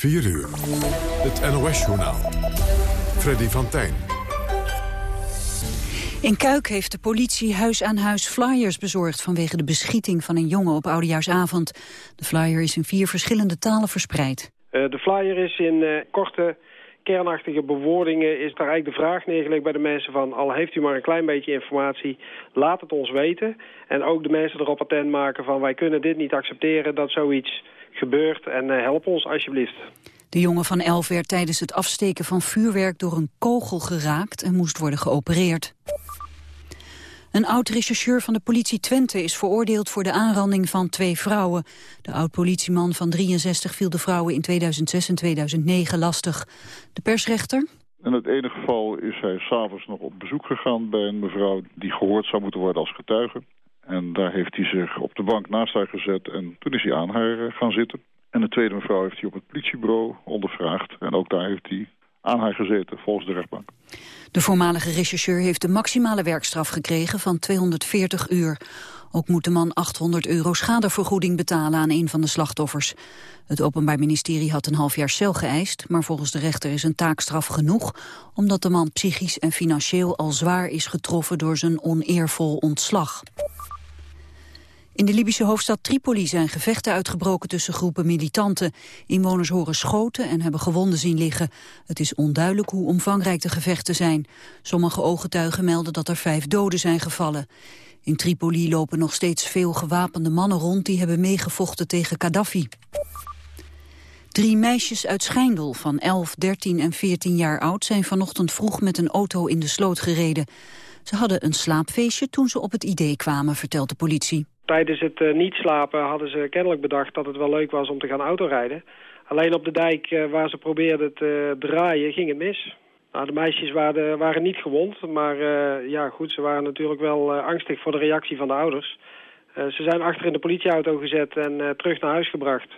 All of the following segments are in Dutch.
4 uur. Het NOS-journaal. Freddy van Tijn. In Kuik heeft de politie huis aan huis flyers bezorgd... vanwege de beschieting van een jongen op Oudejaarsavond. De flyer is in vier verschillende talen verspreid. Uh, de flyer is in uh, korte kernachtige bewoordingen is daar eigenlijk de vraag neergelegd bij de mensen van... al heeft u maar een klein beetje informatie, laat het ons weten. En ook de mensen erop attent maken van wij kunnen dit niet accepteren dat zoiets gebeurt. En uh, help ons alsjeblieft. De jongen van elf werd tijdens het afsteken van vuurwerk door een kogel geraakt en moest worden geopereerd. Een oud-rechercheur van de politie Twente is veroordeeld voor de aanranding van twee vrouwen. De oud-politieman van 63 viel de vrouwen in 2006 en 2009 lastig. De persrechter? In het ene geval is hij s'avonds nog op bezoek gegaan bij een mevrouw die gehoord zou moeten worden als getuige. En daar heeft hij zich op de bank naast haar gezet en toen is hij aan haar eh, gaan zitten. En de tweede mevrouw heeft hij op het politiebureau ondervraagd. En ook daar heeft hij aan haar gezeten, volgens de rechtbank. De voormalige rechercheur heeft de maximale werkstraf gekregen van 240 uur. Ook moet de man 800 euro schadevergoeding betalen aan een van de slachtoffers. Het Openbaar Ministerie had een half jaar cel geëist... maar volgens de rechter is een taakstraf genoeg... omdat de man psychisch en financieel al zwaar is getroffen door zijn oneervol ontslag. In de Libische hoofdstad Tripoli zijn gevechten uitgebroken tussen groepen militanten. Inwoners horen schoten en hebben gewonden zien liggen. Het is onduidelijk hoe omvangrijk de gevechten zijn. Sommige ooggetuigen melden dat er vijf doden zijn gevallen. In Tripoli lopen nog steeds veel gewapende mannen rond... die hebben meegevochten tegen Gaddafi. Drie meisjes uit Schijndel van 11, 13 en 14 jaar oud... zijn vanochtend vroeg met een auto in de sloot gereden. Ze hadden een slaapfeestje toen ze op het idee kwamen, vertelt de politie. Tijdens het uh, niet slapen hadden ze kennelijk bedacht dat het wel leuk was om te gaan autorijden. Alleen op de dijk uh, waar ze probeerden te draaien ging het mis. Nou, de meisjes waren, waren niet gewond, maar ja, goed, ze waren natuurlijk wel angstig voor de reactie van de ouders. ze zijn achter in de politieauto gezet en terug naar huis gebracht.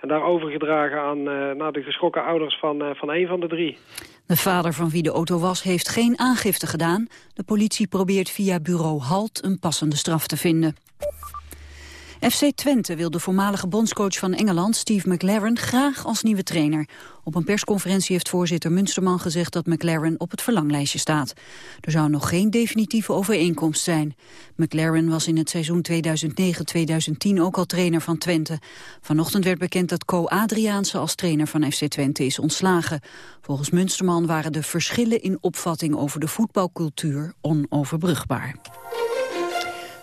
En daar overgedragen aan naar de geschrokken ouders van, van een van de drie. De vader van wie de auto was heeft geen aangifte gedaan. De politie probeert via bureau HALT een passende straf te vinden. FC Twente wil de voormalige bondscoach van Engeland, Steve McLaren, graag als nieuwe trainer. Op een persconferentie heeft voorzitter Munsterman gezegd dat McLaren op het verlanglijstje staat. Er zou nog geen definitieve overeenkomst zijn. McLaren was in het seizoen 2009-2010 ook al trainer van Twente. Vanochtend werd bekend dat Co Adriaanse als trainer van FC Twente is ontslagen. Volgens Munsterman waren de verschillen in opvatting over de voetbalcultuur onoverbrugbaar.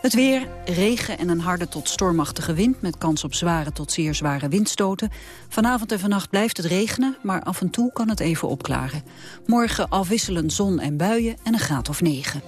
Het weer, regen en een harde tot stormachtige wind... met kans op zware tot zeer zware windstoten. Vanavond en vannacht blijft het regenen, maar af en toe kan het even opklaren. Morgen afwisselend zon en buien en een graad of 9.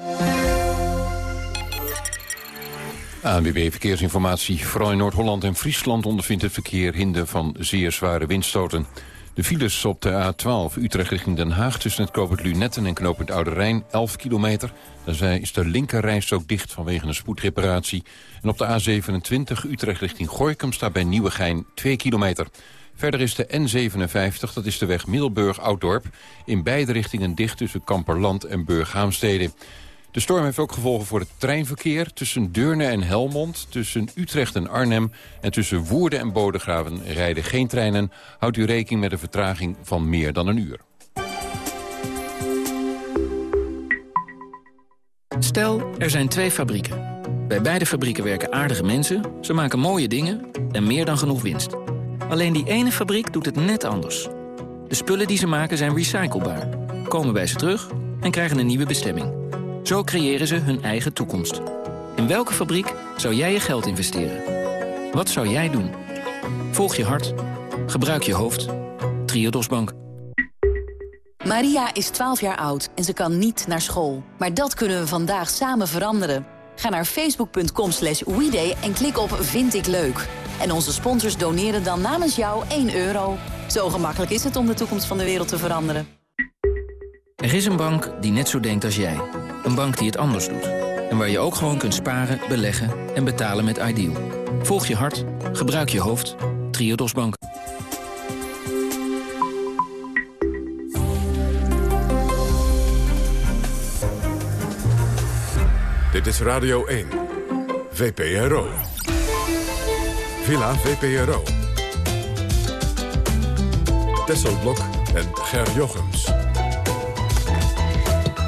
ANWB Verkeersinformatie. Vooral in Noord-Holland en Friesland ondervindt het verkeer hinder van zeer zware windstoten. De files op de A12 Utrecht richting Den Haag tussen het knooppunt Lunetten en knooppunt Oude Rijn 11 kilometer. Daar is de linkerreis ook dicht vanwege een spoedreparatie. En op de A27 Utrecht richting Gorkum staat bij Nieuwegein 2 kilometer. Verder is de N57, dat is de weg Middelburg-Ouddorp... in beide richtingen dicht tussen Kamperland en Burghaamstede. De storm heeft ook gevolgen voor het treinverkeer tussen Deurne en Helmond... tussen Utrecht en Arnhem en tussen Woerden en Bodegraven rijden geen treinen. Houdt u rekening met een vertraging van meer dan een uur. Stel, er zijn twee fabrieken. Bij beide fabrieken werken aardige mensen, ze maken mooie dingen en meer dan genoeg winst. Alleen die ene fabriek doet het net anders. De spullen die ze maken zijn recyclebaar, komen bij ze terug en krijgen een nieuwe bestemming. Zo creëren ze hun eigen toekomst. In welke fabriek zou jij je geld investeren? Wat zou jij doen? Volg je hart. Gebruik je hoofd. Triodos Bank. Maria is 12 jaar oud en ze kan niet naar school. Maar dat kunnen we vandaag samen veranderen. Ga naar facebook.com slash weeday en klik op Vind ik leuk. En onze sponsors doneren dan namens jou 1 euro. Zo gemakkelijk is het om de toekomst van de wereld te veranderen. Er is een bank die net zo denkt als jij. Een bank die het anders doet. En waar je ook gewoon kunt sparen, beleggen en betalen met Ideal. Volg je hart, gebruik je hoofd. Triodos Bank. Dit is Radio 1. VPRO. Villa VPRO. Tesselblok en Ger Jochems.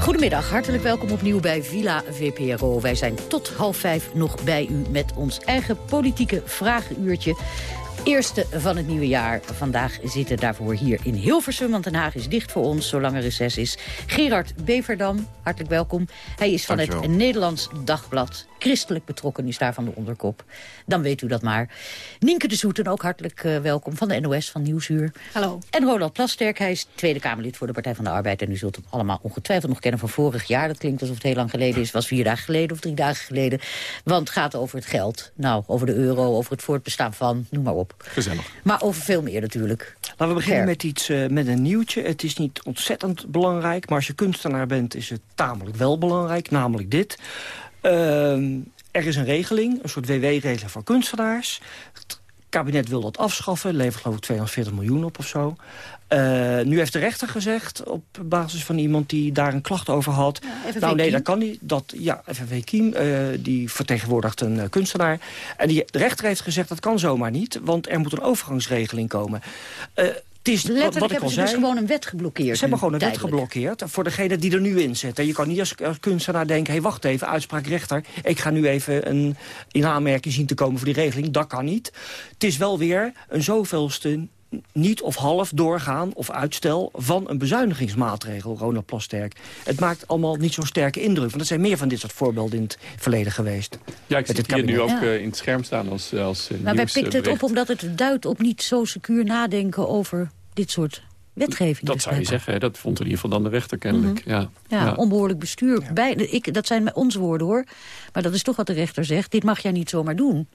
Goedemiddag, hartelijk welkom opnieuw bij Villa VPRO. Wij zijn tot half vijf nog bij u met ons eigen politieke vragenuurtje eerste van het nieuwe jaar. Vandaag zitten daarvoor hier in Hilversum, want Den Haag is dicht voor ons, zolang er reces is. Gerard Beverdam, hartelijk welkom. Hij is van het Nederlands Dagblad. Christelijk betrokken is daar van de onderkop. Dan weet u dat maar. Nienke de Zoeten, ook hartelijk uh, welkom van de NOS van Nieuwsuur. Hallo. En Roland Plasterk, hij is Tweede Kamerlid voor de Partij van de Arbeid. En u zult hem allemaal ongetwijfeld nog kennen van vorig jaar. Dat klinkt alsof het heel lang geleden is. was vier dagen geleden of drie dagen geleden. Want het gaat over het geld. Nou, over de euro, over het voortbestaan van, noem maar op. Gezellig. Maar over veel meer natuurlijk. Laten we beginnen met iets, uh, met een nieuwtje. Het is niet ontzettend belangrijk, maar als je kunstenaar bent... is het tamelijk wel belangrijk, namelijk dit. Uh, er is een regeling, een soort WW-regeling voor kunstenaars. Het kabinet wil dat afschaffen, levert geloof ik 240 miljoen op of zo. Uh, nu heeft de rechter gezegd, op basis van iemand die daar een klacht over had... Ja, nou nee, dat kan niet. Dat, ja, FNV Kiem, uh, die vertegenwoordigt een uh, kunstenaar. En die, de rechter heeft gezegd, dat kan zomaar niet... want er moet een overgangsregeling komen. Het is, Letterlijk wat, ik al zei, dus gewoon een wet geblokkeerd. Ze hebben gewoon een tijdelijk. wet geblokkeerd voor degene die er nu in zitten. Je kan niet als, als kunstenaar denken, hé hey, wacht even, uitspraak rechter. Ik ga nu even een, in aanmerking zien te komen voor die regeling. Dat kan niet. Het is wel weer een zoveelste niet of half doorgaan of uitstel van een bezuinigingsmaatregel, Ronald Plasterk. Het maakt allemaal niet zo'n sterke indruk. Want er zijn meer van dit soort voorbeelden in het verleden geweest. Ja, ik zie het hier nu ook ja. uh, in het scherm staan als, als uh, Maar wij pikt het op omdat het duidt op niet zo secuur nadenken over dit soort wetgeving. Dat zou je zeggen, dat vond in ieder geval dan de rechter kennelijk. Mm -hmm. ja. Ja, ja, onbehoorlijk bestuur. Ja. Bij, ik, dat zijn onze woorden hoor. Maar dat is toch wat de rechter zegt. Dit mag jij niet zomaar doen.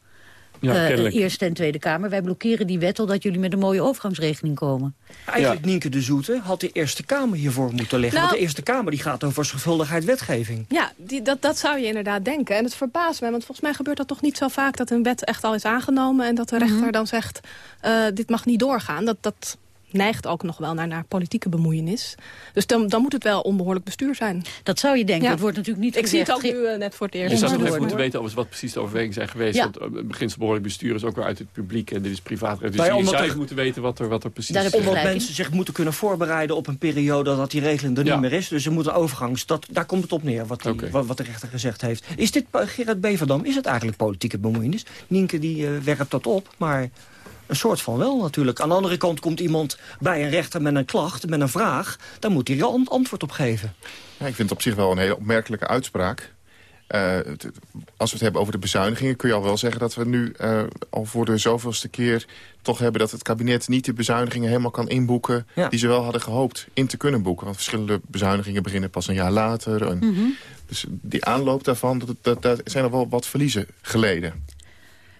Ja, uh, Eerste en Tweede Kamer. Wij blokkeren die wet totdat jullie met een mooie overgangsregeling komen. Eigenlijk ja. Nienke de Zoete had de Eerste Kamer hiervoor moeten leggen. Nou, want de Eerste Kamer die gaat over zorgvuldigheid wetgeving. Ja, die, dat, dat zou je inderdaad denken. En het verbaast mij, want volgens mij gebeurt dat toch niet zo vaak... dat een wet echt al is aangenomen en dat de rechter mm -hmm. dan zegt... Uh, dit mag niet doorgaan. Dat, dat neigt ook nog wel naar, naar politieke bemoeienis. Dus dan, dan moet het wel onbehoorlijk bestuur zijn. Dat zou je denken. Ja. Dat wordt natuurlijk niet Ik zie het ook nu uh, net voor het eerst. Je zou nog even moeten weten over wat precies de overwegingen zijn geweest. Ja. Want het beginsel behoorlijk bestuur is ook weer uit het publiek. En dit is privaatrecht. Dus je zou moeten weten wat er, wat er precies is. Omdat mensen zich moeten kunnen voorbereiden op een periode dat die regeling er ja. niet meer is. Dus er moet een overgangs... Dat, daar komt het op neer, wat, die, okay. wat, wat, de rechter gezegd heeft. Is dit, Gerard Beverdam, is het eigenlijk politieke bemoeienis? Nienke die uh, werpt dat op, maar... Een soort van wel natuurlijk. Aan de andere kant komt iemand bij een rechter met een klacht, met een vraag. Dan moet hij er een antwoord op geven. Ja, ik vind het op zich wel een hele opmerkelijke uitspraak. Uh, als we het hebben over de bezuinigingen... kun je al wel zeggen dat we nu uh, al voor de zoveelste keer toch hebben... dat het kabinet niet de bezuinigingen helemaal kan inboeken... Ja. die ze wel hadden gehoopt in te kunnen boeken. Want verschillende bezuinigingen beginnen pas een jaar later. En mm -hmm. Dus die aanloop daarvan, dat, dat, daar zijn er wel wat verliezen geleden.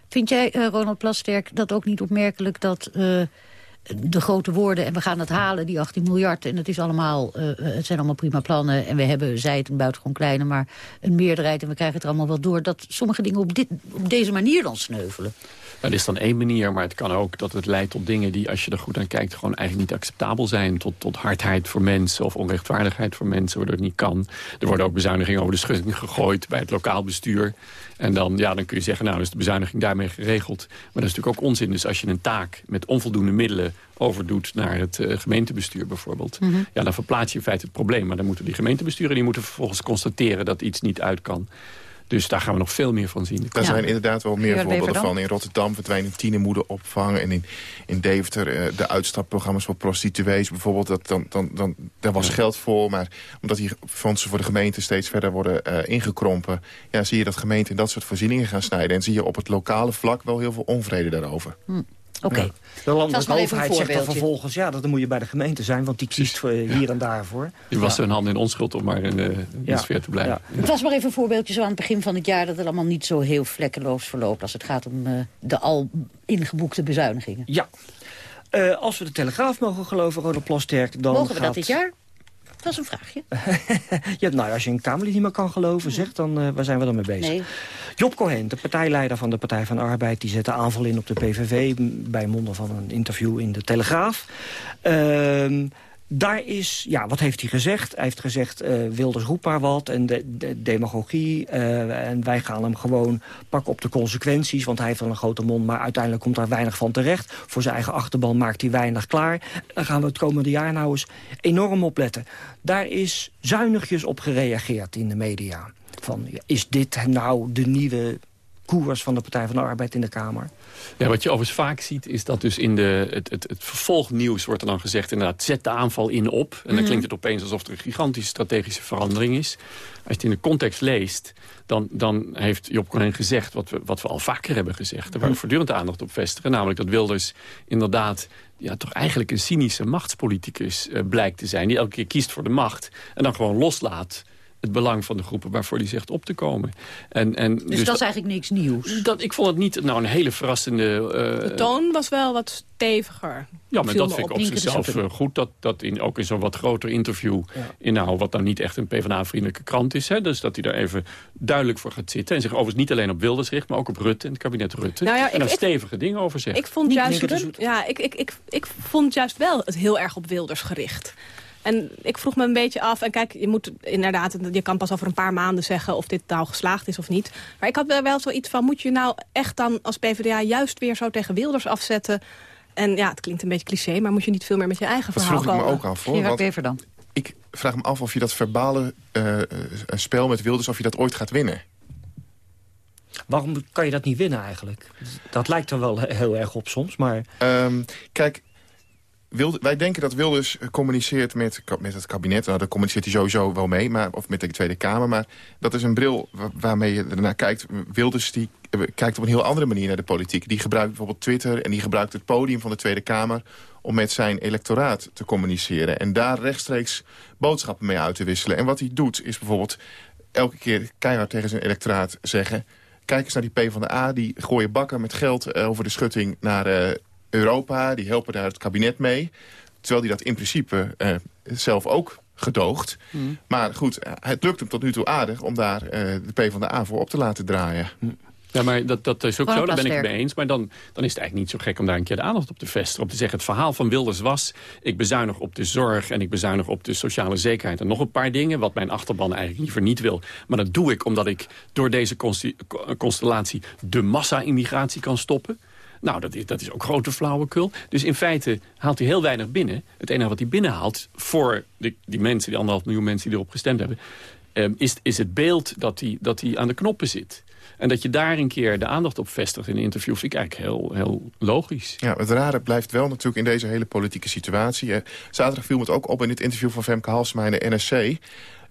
Vind jij, uh, Ronald Plasterk, dat ook niet opmerkelijk dat uh, de grote woorden... en we gaan het halen, die 18 miljard, en het, is allemaal, uh, het zijn allemaal prima plannen... en we hebben, zij het een buitengewoon kleine, maar een meerderheid... en we krijgen het allemaal wel door, dat sommige dingen op, dit, op deze manier dan sneuvelen? Dat is dan één manier, maar het kan ook dat het leidt tot dingen die, als je er goed aan kijkt, gewoon eigenlijk niet acceptabel zijn. Tot, tot hardheid voor mensen of onrechtvaardigheid voor mensen, waardoor het niet kan. Er worden ook bezuinigingen over de schutting gegooid bij het lokaal bestuur. En dan, ja, dan kun je zeggen, nou, is de bezuiniging daarmee geregeld. Maar dat is natuurlijk ook onzin. Dus als je een taak met onvoldoende middelen overdoet naar het uh, gemeentebestuur bijvoorbeeld... Mm -hmm. ja, dan verplaats je in feite het probleem. Maar dan moeten die gemeentebesturen die moeten vervolgens constateren dat iets niet uit kan. Dus daar gaan we nog veel meer van zien. Daar ja. zijn inderdaad wel meer voorbeelden van. In Rotterdam verdwijnen tienermoederopvang. En in, in Deventer uh, de uitstapprogramma's voor prostituees bijvoorbeeld. Dat, dan, dan, dan, daar was ja. geld voor. Maar omdat die fondsen voor de gemeente steeds verder worden uh, ingekrompen... Ja, zie je dat gemeenten in dat soort voorzieningen gaan snijden. En zie je op het lokale vlak wel heel veel onvrede daarover. Hm. Oké. Okay. Ja. De landelijke overheid zegt dan vervolgens... ja, dat dan moet je bij de gemeente zijn, want die kiest voor, hier ja. en daar voor. Die was ja. een hand in onschuld om maar in de, in de sfeer te blijven. Het was maar even een voorbeeldje zo aan het begin van het jaar... dat het allemaal niet zo heel vlekkeloos verloopt... als het gaat om uh, de al ingeboekte bezuinigingen. Ja. Uh, als we de Telegraaf mogen geloven, Rode Plasterk... dan Mogen we gaat... dat dit jaar? Dat is een vraagje. ja, nou, als je een Kamerlid niet meer kan geloven, zeg, dan uh, waar zijn we dan mee bezig? Nee. Job Cohen, de partijleider van de Partij van de Arbeid... die zette aanval in op de PVV bij monden van een interview in de Telegraaf. Uh, daar is, ja, wat heeft hij gezegd? Hij heeft gezegd, uh, Wilders roep maar wat en de, de demagogie. Uh, en wij gaan hem gewoon pakken op de consequenties. Want hij heeft wel een grote mond, maar uiteindelijk komt daar weinig van terecht. Voor zijn eigen achterban maakt hij weinig klaar. Dan gaan we het komende jaar nou eens enorm opletten. Daar is zuinigjes op gereageerd in de media. Van, is dit nou de nieuwe koers van de Partij van de Arbeid in de Kamer? Ja, wat je overigens vaak ziet is dat dus in de, het, het, het vervolgnieuws wordt er dan gezegd... inderdaad, zet de aanval in op. En dan mhm. klinkt het opeens alsof er een gigantische strategische verandering is. Als je het in de context leest, dan, dan heeft Job Cohen gezegd... Wat we, wat we al vaker hebben gezegd. Er waar we voortdurend aandacht op vestigen. Namelijk dat Wilders inderdaad ja, toch eigenlijk een cynische machtspoliticus uh, blijkt te zijn... die elke keer kiest voor de macht en dan gewoon loslaat het belang van de groepen waarvoor die zegt op te komen. En, en dus, dus dat is eigenlijk niks nieuws? Dat, ik vond het niet nou, een hele verrassende... Uh, de toon was wel wat steviger. Ja, maar dat vind ik op zichzelf uh, goed. Dat, dat in, ook in zo'n wat groter interview... in nou, wat dan niet echt een PvdA-vriendelijke krant is. Hè, dus dat hij daar even duidelijk voor gaat zitten. En zich overigens niet alleen op Wilders richt... maar ook op Rutte en het kabinet Rutte. Nou ja, en daar stevige dingen over zegt. Ik vond, juist, ja, ik, ik, ik, ik vond juist wel het heel erg op Wilders gericht. En ik vroeg me een beetje af, en kijk, je moet inderdaad, je kan pas over een paar maanden zeggen of dit nou geslaagd is of niet. Maar ik had wel zoiets van, moet je nou echt dan als PvdA juist weer zo tegen Wilders afzetten? En ja, het klinkt een beetje cliché, maar moet je niet veel meer met je eigen dat verhaal komen? Dat vroeg ik me ook af, hoor. Gerard dan. Ik vraag me af of je dat verbale uh, spel met Wilders, of je dat ooit gaat winnen. Waarom kan je dat niet winnen eigenlijk? Dat lijkt er wel heel erg op soms, maar... Um, kijk, wij denken dat Wilders communiceert met, met het kabinet. Nou, daar communiceert hij sowieso wel mee, maar, of met de Tweede Kamer. Maar dat is een bril waarmee je ernaar kijkt. Wilders eh, kijkt op een heel andere manier naar de politiek. Die gebruikt bijvoorbeeld Twitter en die gebruikt het podium van de Tweede Kamer... om met zijn electoraat te communiceren. En daar rechtstreeks boodschappen mee uit te wisselen. En wat hij doet is bijvoorbeeld elke keer keihard tegen zijn electoraat zeggen... Kijk eens naar die PvdA, die gooien bakken met geld eh, over de schutting naar uh, Europa, die helpen daar het kabinet mee. Terwijl die dat in principe uh, zelf ook gedoogt. Mm. Maar goed, het lukt hem tot nu toe aardig om daar uh, de PvdA voor op te laten draaien. Mm. Ja, maar dat, dat is ook zo, daar ben ik het mee eens. Maar dan, dan is het eigenlijk niet zo gek om daar een keer de aandacht op te vestigen. Om te zeggen, het verhaal van Wilders was... ik bezuinig op de zorg en ik bezuinig op de sociale zekerheid. En nog een paar dingen, wat mijn achterban eigenlijk liever niet wil. Maar dat doe ik omdat ik door deze constellatie... de massa-immigratie kan stoppen. Nou, dat is, dat is ook grote flauwekul. Dus in feite haalt hij heel weinig binnen. Het enige wat hij binnenhaalt voor die, mensen, die anderhalf miljoen mensen die erop gestemd hebben... Um, is, is het beeld dat hij, dat hij aan de knoppen zit. En dat je daar een keer de aandacht op vestigt in een interview... vind ik eigenlijk heel, heel logisch. Ja, het rare blijft wel natuurlijk in deze hele politieke situatie. Zaterdag viel het ook op in het interview van Femke Halsma in de NSC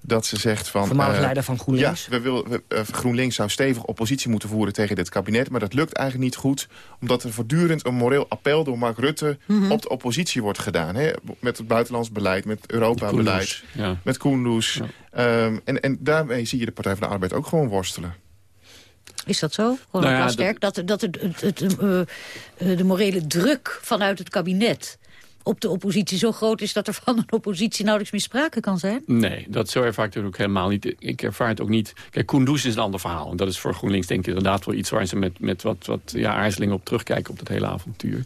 dat ze zegt van... Voormalig uh, leider van GroenLinks. Ja, we wil, uh, GroenLinks zou stevig oppositie moeten voeren tegen dit kabinet. Maar dat lukt eigenlijk niet goed. Omdat er voortdurend een moreel appel door Mark Rutte mhm. op de oppositie wordt gedaan. Hè? Met het buitenlands beleid, met Europa-beleid, met Koendoes. Ja. Um, en, en daarmee zie je de Partij van de Arbeid ook gewoon worstelen. Is dat zo, nou ja, dat, dat, dat het, het, het, uh, de morele druk vanuit het kabinet op de oppositie zo groot is... dat er van een oppositie nauwelijks meer sprake kan zijn? Nee, dat zo ervaar ik ook helemaal niet. Ik ervaar het ook niet... Kijk, Kunduz is een ander verhaal. En dat is voor GroenLinks denk ik inderdaad wel iets... waar ze met, met wat, wat ja, aarzeling op terugkijken op dat hele avontuur.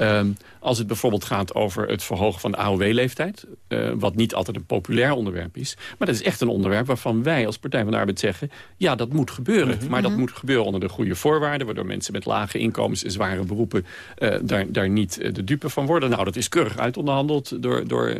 Um, als het bijvoorbeeld gaat over het verhogen van de AOW-leeftijd... Uh, eh, wat niet altijd een populair onderwerp is... maar dat is echt een onderwerp waarvan wij als Partij van de Arbeid zeggen... ja, dat moet gebeuren. Mhm. Maar dat mhm. moet gebeuren onder de goede voorwaarden... waardoor mensen met lage inkomens en zware beroepen... Uh, daar, daar niet uh, de dupe van worden. Nou, dat is keurig uitonderhandeld door, door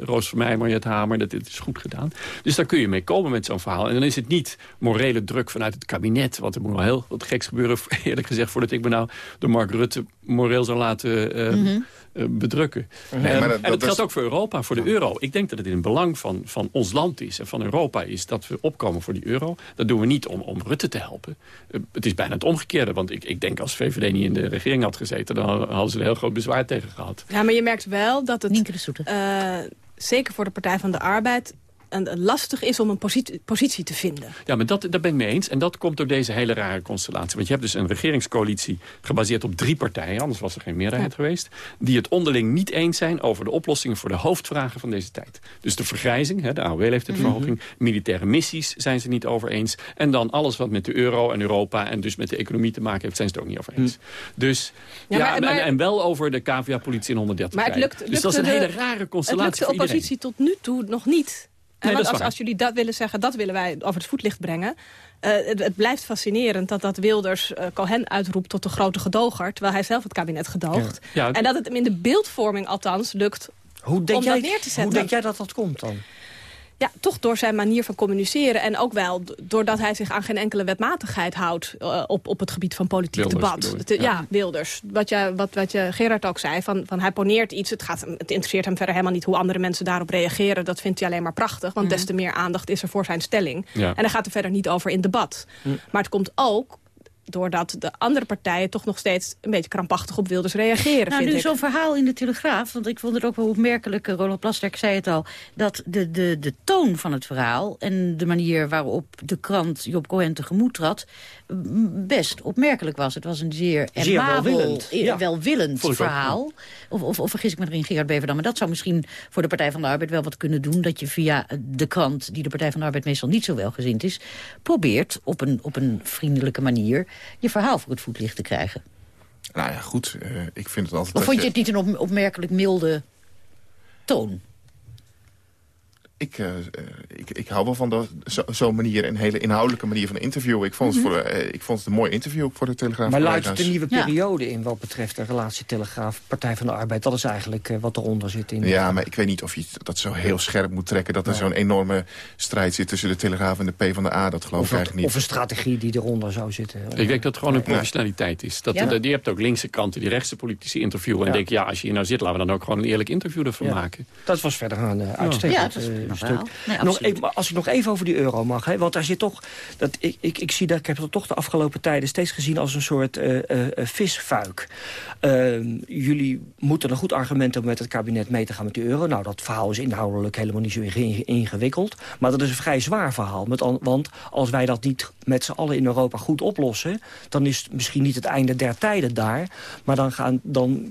Roos van Meij, Mariet Hamer. Dat dit is goed gedaan. Dus daar kun je mee komen met zo'n verhaal. En dan is het niet morele druk vanuit het kabinet... want er moet wel heel wat geks gebeuren, eerlijk gezegd... voordat ik me nou door Mark Rutte moreel zou laten... Mm eh, bedrukken. Nee, ehm, dat, en dat, geldt ook voor Europa, voor de euro. Ik denk dat het in het belang van, van ons land is en van Europa is... dat we opkomen voor die euro. Dat doen we niet om, om Rutte te helpen. Uh, het is bijna het omgekeerde. Want ik, ik denk als VVD niet in de regering had gezeten... dan hadden ze een heel groot bezwaar tegen gehad. Ja, maar je merkt wel dat het... Uh, zeker voor de Partij van de Arbeid een, lastig is om een positie, positie te vinden. Ja, maar dat, daar ben ik mee eens. En dat komt door deze hele rare constellatie. Want je hebt dus een regeringscoalitie gebaseerd op drie partijen... anders was er geen meerderheid geweest... die het onderling niet eens zijn over de oplossingen... voor de hoofdvragen van deze tijd. Dus de vergrijzing, hè, de AOW-leeftijdsverhoging... Mm militaire missies zijn ze niet over eens. En dan alles wat met de euro en Europa... en dus met de economie te maken heeft, zijn ze het ook niet over eens. Mm. Dus, ja, En, en, wel over de KVA-politie in 130 maar het lukt, Dus dat is een hele rare constellatie Het lukt de oppositie tot nu toe nog niet Nee, als, als, jullie dat willen zeggen, dat willen wij over het voetlicht brengen. Uh, het, het, blijft fascinerend dat, dat Wilders uh, Cohen uitroept tot de grote gedoger... terwijl hij zelf het kabinet gedoogt. Ja. En dat het hem in de beeldvorming althans lukt hoe denk om jij, dat neer te zetten. Hoe denk jij dat dat komt dan? Ja, toch door zijn manier van communiceren. En ook wel doordat hij zich aan geen enkele wetmatigheid houdt... Uh, op, op het gebied van politiek debat. ja. Wilders. Wat je, wat, wat je Gerard ook zei, van, van hij poneert iets. Het, gaat, het interesseert hem verder helemaal niet hoe andere mensen daarop reageren. Dat vindt hij alleen maar prachtig. Want mm. des te meer aandacht is er voor zijn stelling. En hij gaat er verder niet over in debat. Mm. Maar het komt ook doordat de andere partijen toch nog steeds een beetje krampachtig op Wilders reageren. Nou, nu zo'n verhaal in de Telegraaf, want ik vond het ook wel opmerkelijk, eh, Roland Plasterk zei het al, dat de, de, de toon van het verhaal en de manier waarop de krant Job Cohen tegemoet trad, best opmerkelijk was. Het was een zeer, zeer welwillend, eh, welwillend verhaal. Of, of, of, vergis ik me erin, Gerard Beverdam. Maar dat zou misschien voor de Partij van de Arbeid wel wat kunnen doen... dat je via de krant, die de Partij van de Arbeid meestal niet zo welgezind is... probeert op een, op een vriendelijke manier je verhaal voor het voetlicht te krijgen. Nou ja, goed. Uh, ik vind het altijd... Of vond je het niet een opmerkelijk milde toon? Ik, uh, ik, ik hou wel van zo'n zo manier, een hele inhoudelijke manier van interviewen. Ik vond, het mhm. voor, uh, ik vond het een mooi interview voor de Telegraaf. Maar luidt de nieuwe periode in wat betreft de relatie Telegraaf, Partij van de Arbeid? Dat is eigenlijk uh, wat eronder zit. In ja, maar ik weet niet of je dat zo heel scherp moet trekken. Dat er zo'n enorme strijd zit tussen de Telegraaf en de P van de A. Dat geloof ik eigenlijk niet. Of een strategie die eronder zou zitten. Ik denk dat het gewoon een professionaliteit is. Dat, ja. Je hebt ook linkse kranten die rechtse politici interviewen. En denk ja, als je hier nou zit, laten we dan ook gewoon een eerlijk interview ervan maken. Dat was verder een uitstekend stuk. nog, als ik nog even over die euro mag, hè, want daar zit toch... Dat, ik, ik, ik, zie dat, ik heb dat toch de afgelopen tijden steeds gezien als een soort uh, uh, visfuik. Ehm, jullie moeten een goed argument hebben met het kabinet mee te gaan met die euro. Nou, dat verhaal is inhoudelijk helemaal niet zo ingewikkeld. Maar dat is een vrij zwaar verhaal. Met, want als wij dat niet met z'n allen in Europa goed oplossen... dan is het misschien niet het einde der tijden daar. Maar dan, gaan, dan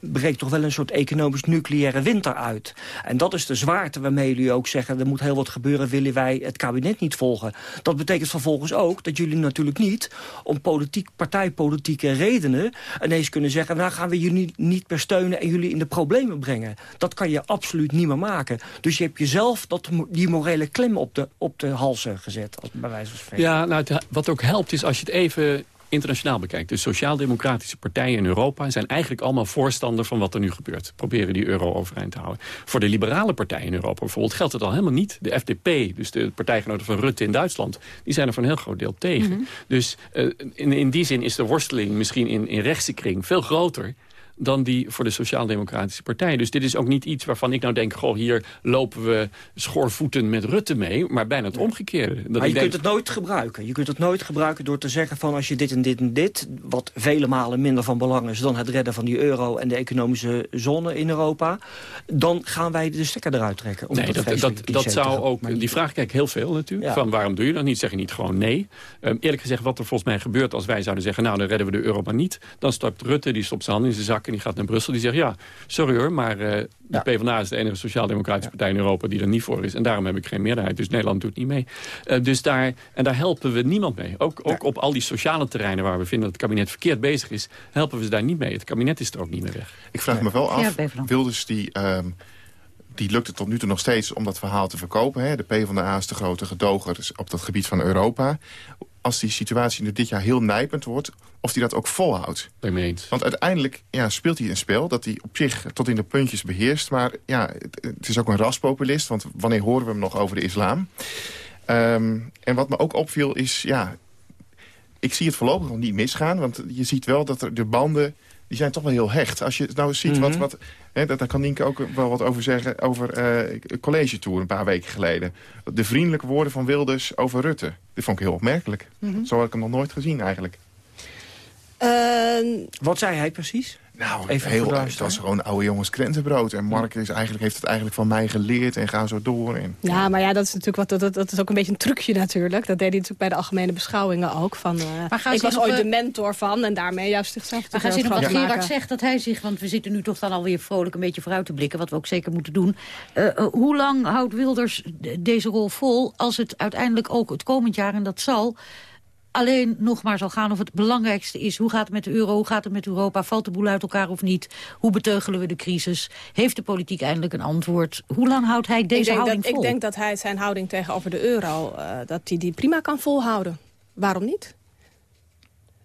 breekt toch wel een soort economisch nucleaire winter uit. En dat is de zwaarte waarmee jullie ook zeggen... er moet heel wat gebeuren, willen wij het kabinet niet volgen. Dat betekent vervolgens ook dat jullie natuurlijk niet... om politiek, partijpolitieke redenen ineens kunnen zeggen... nou gaan we jullie niet meer steunen en jullie in de problemen brengen. Dat kan je absoluut niet meer maken. Dus je hebt jezelf dat, die morele klem op de, op de halsen gezet, als bij wijze van. Ja, nou, wat ook helpt is als je het even internationaal bekijkt. De sociaal-democratische partijen in Europa zijn eigenlijk allemaal voorstander van wat er nu gebeurt. Proberen die euro overeind te houden. Voor de liberale partijen in Europa bijvoorbeeld geldt het al helemaal niet. De FDP, dus de partijgenoten van Rutte in Duitsland, die zijn er voor een heel groot deel tegen. Mhm. Dus uh, in, in die zin is de worsteling misschien in, in rechtse kring veel groter dan die voor de Sociaal-Democratische Partij. Dus dit is ook niet iets waarvan ik nou denk... goh, hier lopen we schoorvoeten met Rutte mee... maar bijna het omgekeerde. Dat maar je kunt het nooit gebruiken. Je kunt het nooit gebruiken door te zeggen van... als je dit en dit en dit, wat vele malen minder van belang is... dan het redden van die euro en de economische zone in Europa... dan gaan wij de stekker eruit trekken. nee, dat, dat, dat, zou ook... Die vraag kijk ik heel veel natuurlijk. Van waarom doe je dat niet? Zeg je niet gewoon nee? Um, eerlijk gezegd, wat er volgens mij gebeurt als wij zouden zeggen... nou, dan redden we de euro maar niet. Dan stopt Rutte, die stopt zijn hand in zijn zak en die gaat naar Brussel. Die zegt, ja, sorry hoor, maar uh, de ja. PvdA is de enige sociaal-democratische partij in Europa die er niet voor is. En daarom heb ik geen meerderheid. Dus Nederland doet niet mee. Uh, dus daar, en daar helpen we niemand mee. Ook, ook op al die sociale terreinen waar we vinden dat het kabinet verkeerd bezig is, helpen we ze daar niet mee. Het kabinet is er ook niet meer weg. Ik vraag me wel af, Wilders die... Um, die lukt het tot nu toe nog steeds om dat verhaal te verkopen. Hè? De PvdA is de grote gedoger op dat gebied van Europa als die situatie nu dit jaar heel nijpend wordt... of hij dat ook volhoudt. Want uiteindelijk ja, speelt hij een spel dat hij op zich tot in de puntjes beheerst. Maar ja, het, is ook een raspopulist, want wanneer horen we hem nog over de islam? Ehm, en wat me ook opviel is, ja, ik zie het voorlopig nog niet misgaan. Want je ziet wel dat er de banden die zijn toch wel heel hecht. Als je nou ziet wat... Mhm. wat hè, daar kan Nienke ook wel wat over zeggen... over uh, college tour een paar weken geleden. De vriendelijke woorden van Wilders over Rutte. Dit vond ik heel opmerkelijk. Mhm. Zo had ik hem nog nooit gezien eigenlijk. Uh... Wat zei hij precies? Nou, Even heel, het was gewoon oude jongens krentenbrood. En Mark is eigenlijk, heeft het eigenlijk van mij geleerd en ga zo door. En, Ja, maar ja, dat is natuurlijk wat, dat, dat is ook een beetje een trucje natuurlijk. Dat deed hij natuurlijk bij de algemene beschouwingen ook. Van, eh, Maar gaan ik was ooit eh, de mentor van en daarmee juist zichzelf Maar gaan zien wat Gerard zegt, dat hij zich... want we zitten nu toch dan alweer vrolijk een beetje vooruit te blikken... wat we ook zeker moeten doen. Eh, eh, hoe lang houdt Wilders de- deze rol vol... als het uiteindelijk ook het komend jaar, en dat zal... alleen nog maar zal gaan of het belangrijkste is... hoe gaat het met de euro, hoe gaat het met Europa... valt de boel uit elkaar of niet? Hoe beteugelen we de crisis? Heeft de politiek eindelijk een antwoord? Hoe lang houdt hij deze houding dat, vol? Ik denk dat hij zijn houding tegenover de euro... eh, dat hij die prima kan volhouden. Waarom niet?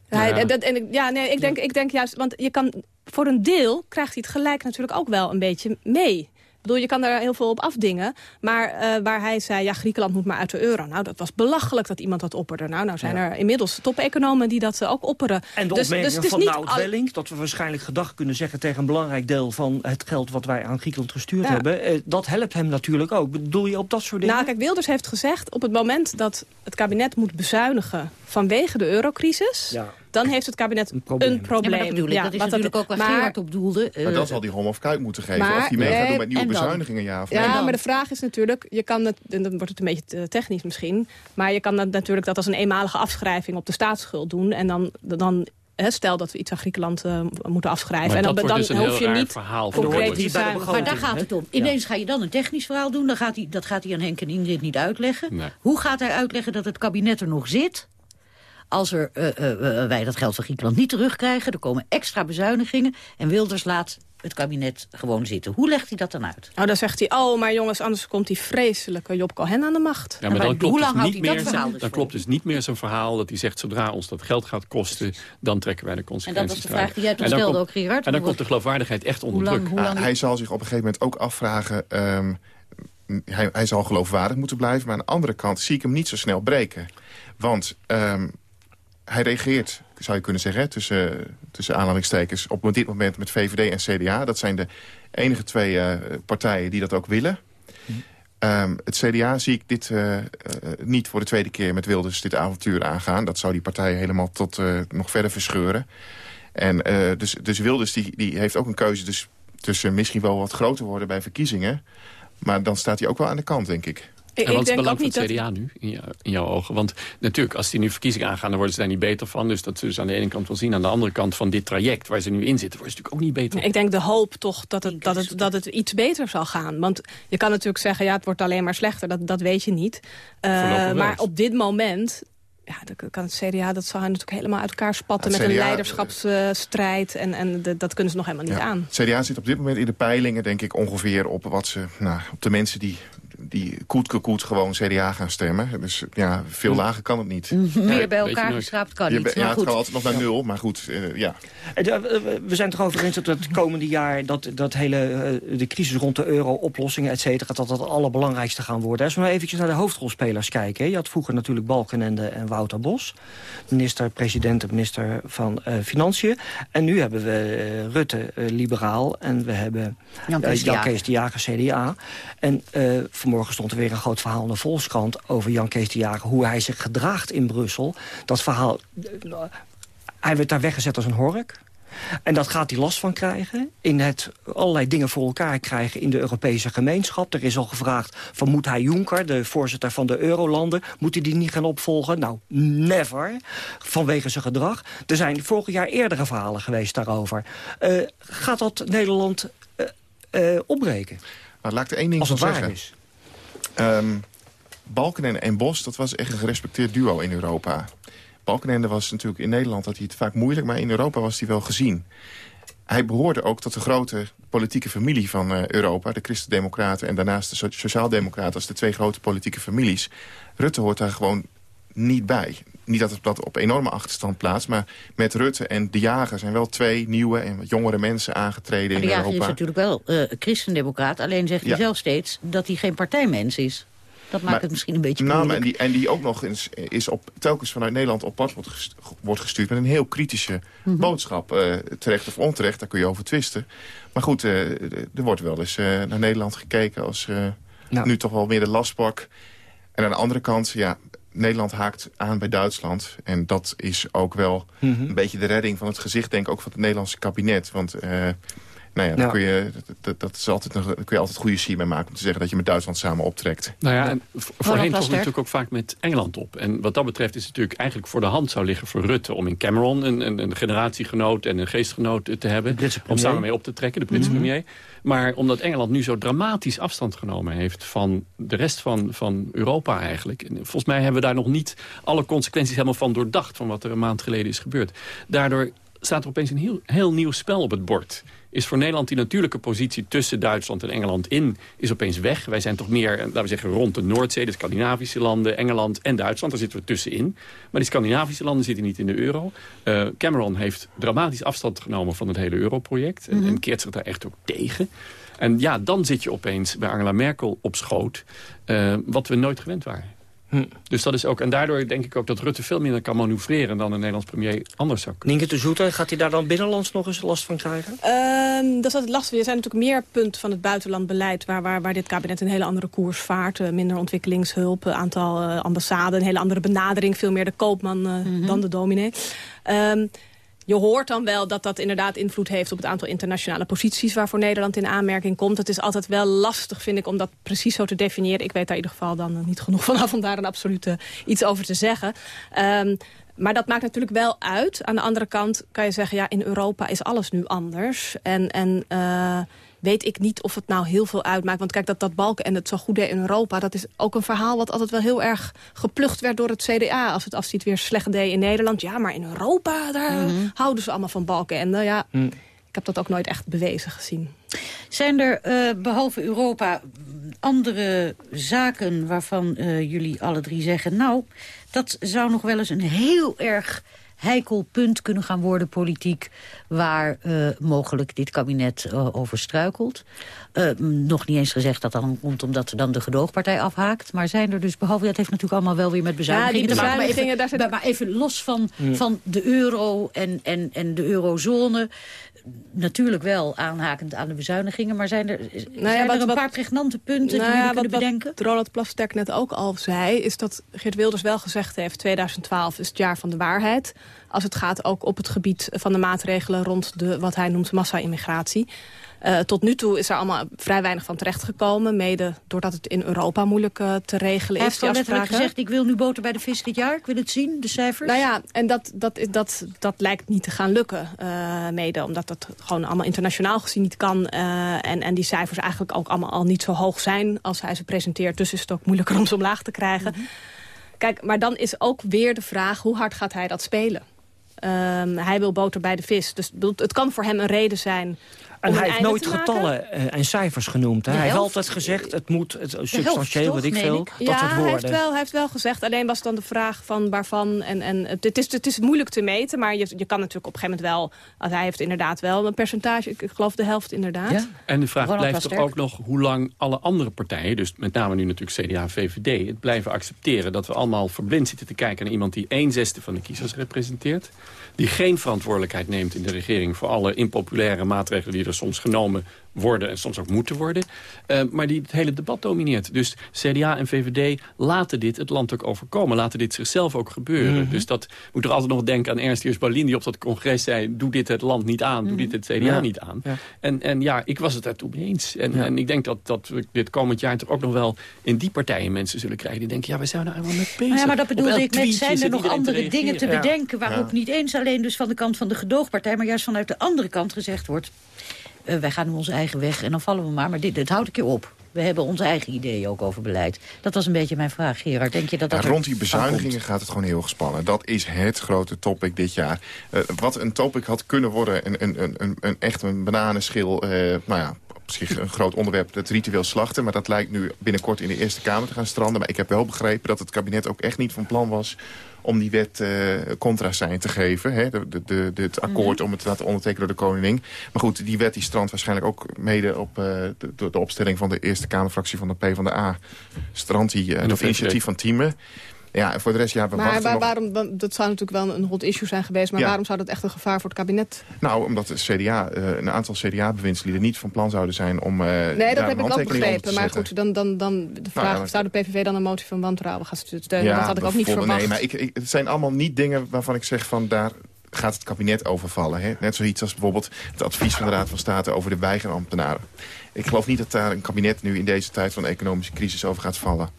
Hij, Ja. dat, en, ja, nee, ik denk, ik denk juist... Want je kan, voor een deel krijgt hij het gelijk natuurlijk ook wel een beetje mee. Ik bedoel, je kan daar heel veel op afdingen. Maar eh, waar hij zei, ja, Griekenland moet maar uit de euro. Nou, dat was belachelijk dat iemand dat opperde. Nou, nou zijn er inmiddels top-economen die dat eh, ook opperen. En de Dus- opmerking dus van Nout Welling... dat we waarschijnlijk gedag kunnen zeggen tegen een belangrijk deel... van het geld wat wij aan Griekenland gestuurd Ja. hebben... eh, dat helpt hem natuurlijk ook. Bedoel je op dat soort dingen? Nou, kijk, Wilders heeft gezegd... op het moment dat het kabinet moet bezuinigen vanwege de eurocrisis... Ja. dan heeft het kabinet een probleem. probleem. Ja, maar dat bedoel ik. Ja, dat is natuurlijk ook waar maar- Gerard op doelde. maar Eh, dan zal die Hom of Kuip moeten geven. maar- of die mee gaat doen met nieuwe en dan? bezuinigingen, ja of Ja, dan? maar de vraag is natuurlijk, je kan het, en dan wordt het een beetje te technisch misschien, maar je kan dat natuurlijk dat als een eenmalige afschrijving op de staatsschuld doen en dan, dan hè, stel dat we iets aan Griekenland eh, moeten afschrijven Maar en dan, dat wordt dan dus een hoef je niet verhaal voor concreet te zijn. Maar daar gaat het om. Ineens ga je dan een technisch verhaal doen. Dan gaat hij, dat gaat hij aan Henk en Ingrid niet uitleggen. Nee. Hoe gaat hij uitleggen dat het kabinet er nog zit? Als er, eh, eh, eh, wij dat geld van Griekenland niet terugkrijgen... er komen extra bezuinigingen... en Wilders laat het kabinet gewoon zitten. Hoe legt hij dat dan uit? Nou, dan zegt hij, oh, maar jongens, anders komt die vreselijke Job Cohen aan de macht. Ja, maar dan hoe klopt, lang dus houdt niet hij dat meer, verhaal zijn, dus dan klopt dus niet meer zijn verhaal dat hij zegt... zodra ons dat geld gaat kosten, dan trekken wij de En consequenties. dat was de vraag die jij toen En stelde komt- ook, Gerard. En dan komt de geloofwaardigheid echt onder hoe lang, druk. hoe lang Ah, hij zal zich op een gegeven moment ook afvragen... ehm, hij, hij zal geloofwaardig moeten blijven. Maar aan de andere kant zie ik hem niet zo snel breken. Want ehm, hij reageert, zou je kunnen zeggen... hè, tussen, tussen aanhalingstekens op dit moment met VVD en CDA. Dat zijn de enige twee eh, partijen die dat ook willen. Ehm, het CDA zie ik dit eh, eh, niet voor de tweede keer met Wilders dit avontuur aangaan. Dat zou die partij helemaal tot nog verder verscheuren. En dus, dus Wilders die, die heeft ook een keuze dus, tussen misschien wel wat groter worden bij verkiezingen. Maar dan staat hij ook wel aan de kant, denk ik. Ik, En wat is het denk belang van niet het dat... CDA nu, in, jou- in jouw ogen? Want natuurlijk, als die nu verkiezingen aangaan... dan worden ze daar niet beter van. Dus dat zullen ze aan de ene kant wel zien. Aan de andere kant van dit traject waar ze nu in zitten... worden ze natuurlijk ook niet beter. Ik denk de hoop toch dat het, dat, het, dat het iets beter zal gaan. Want je kan natuurlijk zeggen, ja, het wordt alleen maar slechter. Dat, dat weet je niet. Eh, maar op dit moment... Ja, dan kan het CDA, dat zal hij natuurlijk helemaal uit elkaar spatten... Met een leiderschapsstrijd. En, en de- dat kunnen ze nog helemaal niet Ja. aan. Het CDA zit op dit moment in de peilingen, denk ik, ongeveer op wat ze... Nou, op de mensen die, die koet gewoon CDA gaan stemmen. Dus ja, veel lager kan het niet. Meer bij elkaar geschraapt kan Je niet. ja, Maar het kan altijd nog naar nul, maar goed, eh, ja. Eh, eh, We zijn toch over eens dat het komende jaar... dat, dat hele, de crisis rond de euro, oplossingen, et cetera... dat dat het allerbelangrijkste gaan worden. Als we nou eventjes naar de hoofdrolspelers kijken... hè. je had vroeger natuurlijk Balkenende en Wouter Bos. Minister-president en minister van eh, Financiën. En nu hebben we Rutte, liberaal. En we hebben Jan Kees de Jager. Kees de Jager, CDA. En eh, vanmorgen stond er weer een groot verhaal in de Volkskrant... over Jan Kees de Jager, hoe hij zich gedraagt in Brussel. Dat verhaal... hij werd daar weggezet als een hork. En dat gaat hij last van krijgen. In het allerlei dingen voor elkaar krijgen in de Europese gemeenschap. Er is al gevraagd van moet hij Juncker, de voorzitter van de Eurolanden... moet hij die niet gaan opvolgen? Nou, never. Vanwege zijn gedrag. Er zijn vorig jaar eerdere verhalen geweest daarover. Eh, gaat dat Nederland eh, eh, opbreken? Nou, laat ik er één ding Als van het waar zeggen. is. Ehm Balkenende en Bos, dat was echt een gerespecteerd duo in Europa. Balkenende was natuurlijk in Nederland had hij het vaak moeilijk... maar in Europa was hij wel gezien. Hij behoorde ook tot de grote politieke familie van eh, Europa. De Christen-Democraten en daarnaast de So- Sociaaldemocraten... als de twee grote politieke families. Rutte hoort daar gewoon niet bij. Niet dat het dat op enorme achterstand plaatst... maar met Rutte en De Jager zijn wel twee nieuwe en wat jongere mensen aangetreden in de jager Europa. is natuurlijk wel eh christendemocraat. Alleen zegt hij Ja. zelf steeds dat hij geen partijmens is. Dat maakt Maar- het misschien een beetje Nou, moeilijk. en, die, en die ook nog eens is op, telkens vanuit Nederland op pad wordt gest- wordt gestuurd... met een heel kritische Mhm. boodschap. eh, terecht of onterecht, daar kun je over twisten. Maar goed, eh, er wordt wel eens eh, naar Nederland gekeken... als eh, Nou. nu toch wel meer de lastpak. En aan de andere kant, ja, Nederland haakt aan bij Duitsland. En dat is ook wel Mhm. een beetje de redding van het gezicht, denk ik, ook van het Nederlandse kabinet. Want eh, nou ja, daar Ja. kun je, dat, is altijd nog, daar kun je altijd goede sier mee maken... om te zeggen dat je met Duitsland samen optrekt. Nou ja, en vo- voorheen toch natuurlijk ook vaak met Engeland op. En wat dat betreft is het natuurlijk eigenlijk voor de hand zou liggen voor Rutte... om in Cameron een, een, een generatiegenoot en een geestgenoot te hebben... om samen mee op te trekken, de Britse Mhm. premier. Maar omdat Engeland nu zo dramatisch afstand genomen heeft... van de rest van, van Europa eigenlijk... en volgens mij hebben we daar nog niet alle consequenties helemaal van doordacht... van wat er een maand geleden is gebeurd. Daardoor staat er opeens een heel, heel nieuw spel op het bord is voor Nederland die natuurlijke positie tussen Duitsland en Engeland in... is opeens weg. Wij zijn toch meer, eh, laten we zeggen, rond de Noordzee... de Scandinavische landen, Engeland en Duitsland. Daar zitten we tussenin. Maar die Scandinavische landen zitten niet in de euro. Eh, Cameron heeft dramatisch afstand genomen van het hele europroject... en, Mhm. en keert zich daar echt ook tegen. En ja, dan zit je opeens bij Angela Merkel op schoot... eh, wat we nooit gewend waren. Hm. Dus dat is ook, en daardoor denk ik ook dat Rutte veel minder kan manoeuvreren... dan een Nederlands premier anders zou kunnen. Nienke de Zoeter, gaat hij daar dan binnenlands nog eens last van krijgen? Ehm, dat is altijd lastig. Er zijn natuurlijk meer punten van het buitenlandbeleid... waar, waar, waar dit kabinet een hele andere koers vaart. Eh, minder ontwikkelingshulp, een aantal uh, ambassades... een hele andere benadering, veel meer de koopman uh, mm -hmm. dan de dominee. Um, je hoort dan wel dat dat inderdaad invloed heeft op het aantal internationale posities waarvoor Nederland in aanmerking komt. Het is altijd wel lastig, vind ik, om dat precies zo te definiëren. Ik weet daar in ieder geval dan niet genoeg vanaf om daar een absolute iets over te zeggen. Um, maar dat maakt natuurlijk wel uit. Aan de andere kant kan je zeggen, ja, in Europa is alles nu anders. En, en uh, weet ik niet of het nou heel veel uitmaakt. Want kijk, dat, dat Balken en het zo goed deed in Europa... dat is ook een verhaal wat altijd wel heel erg geplucht werd door het CDA. Als het, als het weer slecht deed in Nederland. Ja, maar in Europa, daar mm -hmm. houden ze allemaal van Balken. En uh, ja, mm. ik heb dat ook nooit echt bewezen gezien. Zijn er, uh, behalve Europa, andere zaken waarvan uh, jullie alle drie zeggen... nou, dat zou nog wel eens een heel erg heikel punt kunnen gaan worden politiek... waar uh, mogelijk dit kabinet uh, over struikelt. Uh, nog niet eens gezegd dat dat dan komt omdat dan de gedoogpartij afhaakt. Maar zijn er dus, behalve dat heeft natuurlijk allemaal wel weer met bezuinigingen ja, die bezuinigingen, te maken. Maar even, maar even los van, van de euro en, en, en de eurozone natuurlijk wel aanhakend aan de bezuinigingen. Maar zijn er, nou ja, zijn wat, er een wat, paar pregnante punten nou die ja, kunnen wat, bedenken? Wat Ronald Plasterk net ook al zei... is dat Geert Wilders wel gezegd heeft... 2012 is het jaar van de waarheid. Als het gaat ook op het gebied van de maatregelen... rond de, wat hij noemt massa-immigratie. Uh, tot nu toe is er allemaal vrij weinig van terechtgekomen. Mede doordat het in Europa moeilijk uh, te regelen hij is. Hij heeft letterlijk gezegd, ik wil nu boter bij de vis dit jaar. Ik wil het zien, de cijfers. Nou ja, en dat, dat, dat, dat lijkt niet te gaan lukken. Uh, mede omdat dat gewoon allemaal internationaal gezien niet kan. en, en die cijfers eigenlijk ook allemaal al niet zo hoog zijn als hij ze presenteert. Dus is het ook moeilijker om ze omlaag te krijgen. Mm -hmm. Kijk, maar dan is ook weer de vraag, hoe hard gaat hij dat spelen? Um, hij wil boter bij de vis. Dus het kan voor hem een reden zijn en hij heeft nooit getallen uh, en cijfers genoemd. Hij heeft altijd gezegd, het moet het, substantieel, weet ik veel, ik. dat ja, het worden. Hij heeft, wel, hij heeft wel gezegd, alleen was dan de vraag van waarvan. En, en het, is, het is moeilijk te meten, maar je, je kan natuurlijk op een gegeven moment wel... Hij heeft inderdaad wel een percentage, ik geloof de helft inderdaad. Ja. En de vraag Ronald blijft toch ook nog hoe lang alle andere partijen... dus met name nu natuurlijk CDA en VVD... het blijven accepteren dat we allemaal verblind zitten te kijken... naar iemand die een zesde van de kiezers representeert die geen verantwoordelijkheid neemt in de regering... voor alle impopulaire maatregelen die er soms genomen worden... en soms ook moeten worden, uh, maar die het hele debat domineert. Dus CDA en VVD laten dit het land ook overkomen. Laten dit zichzelf ook gebeuren. Mm -hmm. Dus dat moet er altijd nog denken aan Ernst Balin... die op dat congres zei, doe dit het land niet aan, mm -hmm. doe dit het CDA ja. niet aan. Ja. En, en ja, ik was het daar toen mee eens. En, ja. en ik denk dat, dat we dit komend jaar toch ook nog wel... in die partijen mensen zullen krijgen die denken... ja, wij zijn nou helemaal mee bezig. Nou ja, maar dat bedoelde ik met, zijn er nog andere te dingen te bedenken... waarop niet eens alleen dus van de kant van de gedoogpartij... maar juist vanuit de andere kant gezegd wordt... Uh, wij gaan nu onze eigen weg en dan vallen we maar. Maar dit, dit houdt een keer op. We hebben onze eigen ideeën ook over beleid. Dat was een beetje mijn vraag, Gerard. Denk je dat dat ja, rond die bezuinigingen gaat het gewoon heel gespannen. Dat is het grote topic dit jaar. Uh, wat een topic had kunnen worden, een, een, een, een echt een bananenschil... Uh, nou ja, op zich een groot onderwerp, het ritueel slachten. Maar dat lijkt nu binnenkort in de Eerste Kamer te gaan stranden. Maar ik heb wel begrepen dat het kabinet ook echt niet van plan was om die wet uh, contra zijn te geven. Hè? De, de, de, het akkoord -hmm. om het te laten ondertekenen door de koningin. Maar goed, die wet die strandt waarschijnlijk ook mede op uh, de, de, opstelling van de Eerste Kamerfractie van de PvdA. Strandt die uh, dat initiatief van Thieme. Ja, en voor de rest, ja, we Maar waar- waarom, dat zou natuurlijk wel een hot issue zijn geweest... maar Ja. waarom zou dat echt een gevaar voor het kabinet Nou, omdat de CDA, eh, een aantal CDA-bewindslieden niet van plan zouden zijn om eh Nee, dat heb ik ook onder begrepen. Maar goed, dan, dan, dan de vraag... ja, maar- zou de PVV dan een motie van wantrouwen gaan steunen? dat had ik ook niet verwacht. Nee, maar ik, ik, het zijn allemaal niet dingen waarvan ik zeg van daar gaat het kabinet overvallen. Hè? Net zoiets als bijvoorbeeld het advies van de Raad van State over de weigerambtenaren. Ik geloof niet dat daar een kabinet nu in deze tijd van economische crisis over gaat vallen.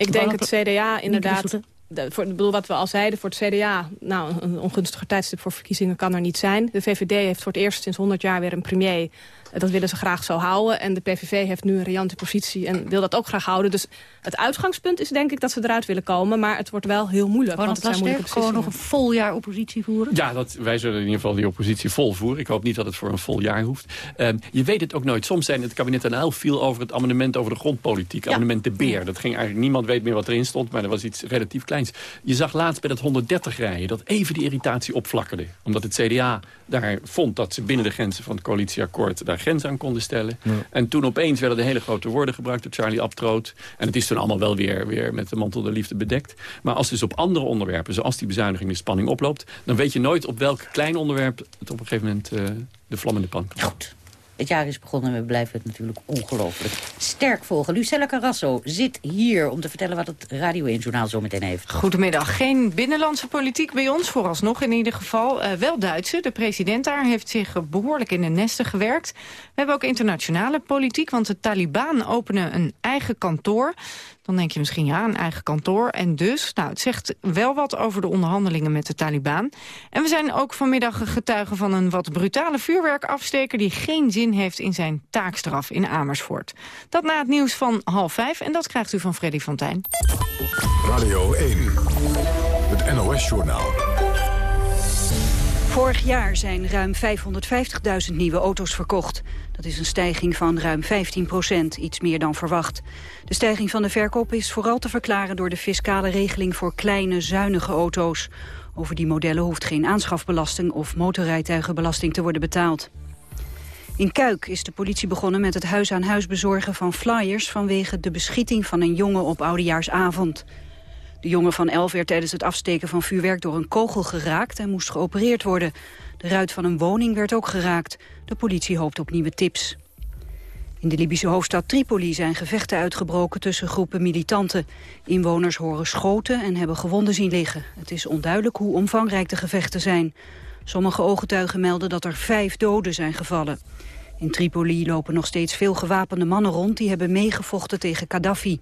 Ik denk het CDA inderdaad... De, voor, ik bedoel, wat we al zeiden, voor het CDA... nou, een ongunstiger tijdstip voor verkiezingen kan er niet zijn. De VVD heeft voor het eerst sinds 100 jaar weer een premier. Dat willen ze graag zo houden. En de PVV heeft nu een riante positie en wil dat ook graag houden. Dus het uitgangspunt is denk ik dat ze eruit willen komen. Maar het wordt wel heel moeilijk, want het zijn moeilijke gewoon nog een vol jaar oppositie voeren? Ja, dat, wij zullen in ieder geval die oppositie vol voeren. Ik hoop niet dat het voor een vol jaar hoeft. Ehm, je weet het ook nooit. Soms zijn het kabinet Den Uyl viel over het amendement over de grondpolitiek. Amendement de Beer. Dat ging eigenlijk niemand weet meer wat erin stond. Maar dat was iets relatief kleins. Je zag laatst bij dat 130 rijden dat even die irritatie opvlakkerde. Omdat het CDA daar vond dat ze binnen de grenzen van het coalitieakkoord daar grenzen aan konden stellen. En toen opeens werden de hele grote woorden gebruikt door Charlie Abtroot. En het is toen allemaal wel weer, weer met de mantel der liefde bedekt. Maar als dus op andere onderwerpen, zoals die bezuiniging, de spanning oploopt... dan weet je nooit op welk klein onderwerp het op een gegeven moment eh, de vlam in de pan kan. Goed. Het jaar is begonnen en we blijven het natuurlijk ongelooflijk sterk volgen. Lucella Carrasso zit hier om te vertellen wat het Radio 1-journaal zo meteen heeft. Goedemiddag. Geen binnenlandse politiek bij ons, vooralsnog in ieder geval. Eh, wel Duitse. De president daar heeft zich eh, behoorlijk in de nesten gewerkt. We hebben ook internationale politiek, want de Taliban openen een eigen kantoor. Dan denk je misschien, ja, een eigen kantoor. En dus, nou, het zegt wel wat over de onderhandelingen met de Taliban. En we zijn ook vanmiddag getuigen van een wat brutale vuurwerkafsteker... die geen zin heeft in zijn taakstraf in Amersfoort. Dat na het nieuws van half vijf. En dat krijgt u van Freddy Fontijn. Radio 1, het NOS-journaal. Vorig jaar zijn ruim 550.000 nieuwe auto's verkocht. Dat is een stijging van ruim 15 procent, iets meer dan verwacht. De stijging van de verkoop is vooral te verklaren door de fiscale regeling voor kleine, zuinige auto's. Over die modellen hoeft geen aanschafbelasting of motorrijtuigenbelasting te worden betaald. In Kuik is de politie begonnen met het huis-aan-huis bezorgen van flyers... vanwege de beschieting van een jongen op Oudejaarsavond. De jongen van 11 werd tijdens het afsteken van vuurwerk door een kogel geraakt en moest geopereerd worden. De ruit van een woning werd ook geraakt. De politie hoopt op nieuwe tips. In de Libische hoofdstad Tripoli zijn gevechten uitgebroken tussen groepen militanten. Inwoners horen schoten en hebben gewonden zien liggen. Het is onduidelijk hoe omvangrijk de gevechten zijn. Sommige ooggetuigen melden dat er vijf doden zijn gevallen. In Tripoli lopen nog steeds veel gewapende mannen rond... die hebben meegevochten tegen Gaddafi.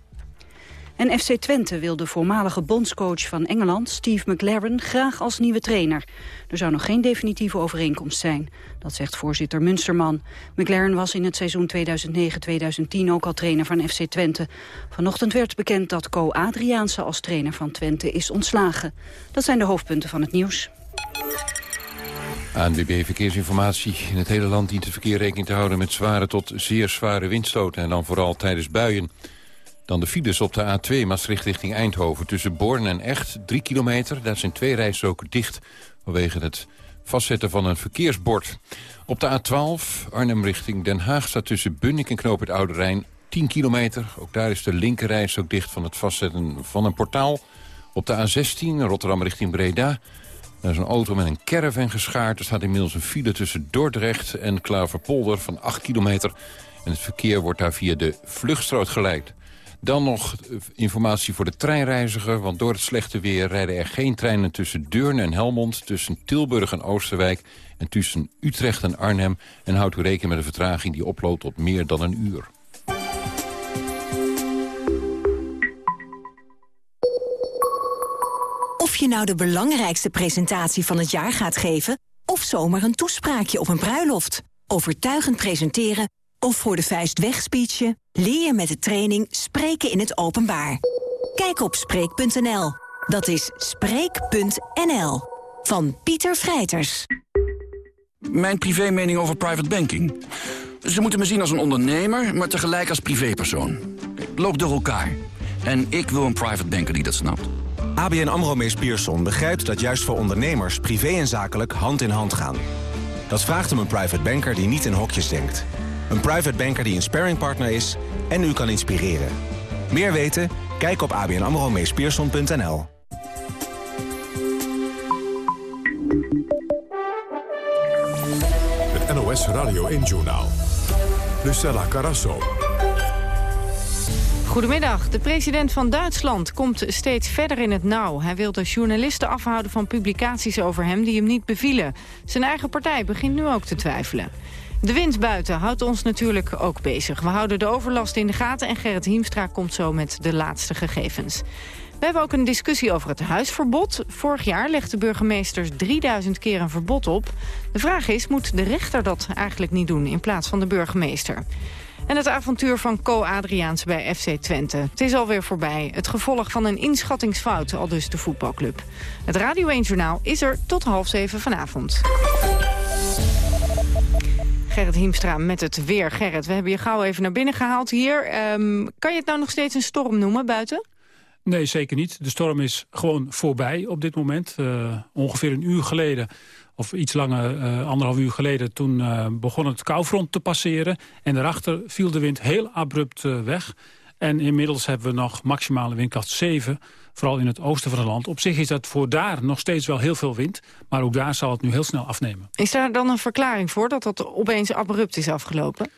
En FC Twente wil de voormalige bondscoach van Engeland, Steve McLaren, graag als nieuwe trainer. Er zou nog geen definitieve overeenkomst zijn. Dat zegt voorzitter Munsterman. McLaren was in het seizoen 2009-2010 ook al trainer van FC Twente. Vanochtend werd bekend dat Co Adriaanse als trainer van Twente is ontslagen. Dat zijn de hoofdpunten van het nieuws. ANWB Verkeersinformatie. In het hele land dient het verkeer rekening te houden met zware tot zeer zware windstoten. En dan vooral tijdens buien. Dan de files op de A2 Maastricht richting Eindhoven. Tussen Born en Echt, 3 kilometer. Daar zijn twee rijstroken dicht vanwege het vastzetten van een verkeersbord. Op de A12 Arnhem richting Den Haag staat tussen Bunnik en Knoop het Oude Rijn 10 kilometer. Ook daar is de linkerreis ook dicht van het vastzetten van een portaal. Op de A16 Rotterdam richting Breda. Daar is een auto met een caravan geschaard. Er staat inmiddels een file tussen Dordrecht en Klaverpolder van 8 kilometer. En het verkeer wordt daar via de vluchtstroot geleid. Dan nog informatie voor de treinreiziger, want door het slechte weer rijden er geen treinen tussen Deurne en Helmond, tussen Tilburg en Oosterwijk en tussen Utrecht en Arnhem. En houdt u rekening met een vertraging die oploopt tot meer dan een uur. Of je nou de belangrijkste presentatie van het jaar gaat geven... of zomaar een toespraakje op een bruiloft. Overtuigend presenteren of voor de vuist wegspeechen... leer je met de training Spreken in het Openbaar. Kijk op Spreek.nl. Dat is Spreek.nl. Van Pieter Vrijters. Mijn privé mening over private banking. Ze moeten me zien als een ondernemer, maar tegelijk als privépersoon. Loop door elkaar. En ik wil een private banker die dat snapt. ABN AMRO Mees Pierson begrijpt dat juist voor ondernemers... privé en zakelijk hand in hand gaan. Dat vraagt om een private banker die niet in hokjes denkt. Een private banker die een sparringpartner is en u kan inspireren. Meer weten? Kijk op abnamromeespierson.nl. Het NOS Radio 1-journaal. Lucella Carasso. Goedemiddag. De president van Duitsland komt steeds verder in het nauw. Hij wil de journalisten afhouden van publicaties over hem die hem niet bevielen. Zijn eigen partij begint nu ook te twijfelen. De wind buiten houdt ons natuurlijk ook bezig. We houden de overlast in de gaten en Gerrit Hiemstra komt zo met de laatste gegevens. We hebben ook een discussie over het huisverbod. Vorig jaar legde burgemeesters 3000 keer een verbod op. De vraag is, moet de rechter dat eigenlijk niet doen in plaats van de burgemeester? En het avontuur van Co Adriaans bij FC Twente. Het is alweer voorbij. Het gevolg van een inschattingsfout, al dus de voetbalclub. Het Radio 1 Journaal is er tot half zeven vanavond. Gerrit Hiemstra met het weer. Gerrit, we hebben je gauw even naar binnen gehaald hier. Ehm, kan je het nou nog steeds een storm noemen buiten? Nee, zeker niet. De storm is gewoon voorbij op dit moment. Uh, ongeveer een uur geleden, of iets langer, uh, anderhalf uur geleden... toen uh, begon het koufront te passeren. En daarachter viel de wind heel abrupt weg. En inmiddels hebben we nog maximale windkracht 7 vooral in het oosten van het land. Op zich is dat voor daar nog steeds wel heel veel wind, maar ook daar zal het nu heel snel afnemen. Is daar dan een verklaring voor dat dat opeens abrupt is afgelopen?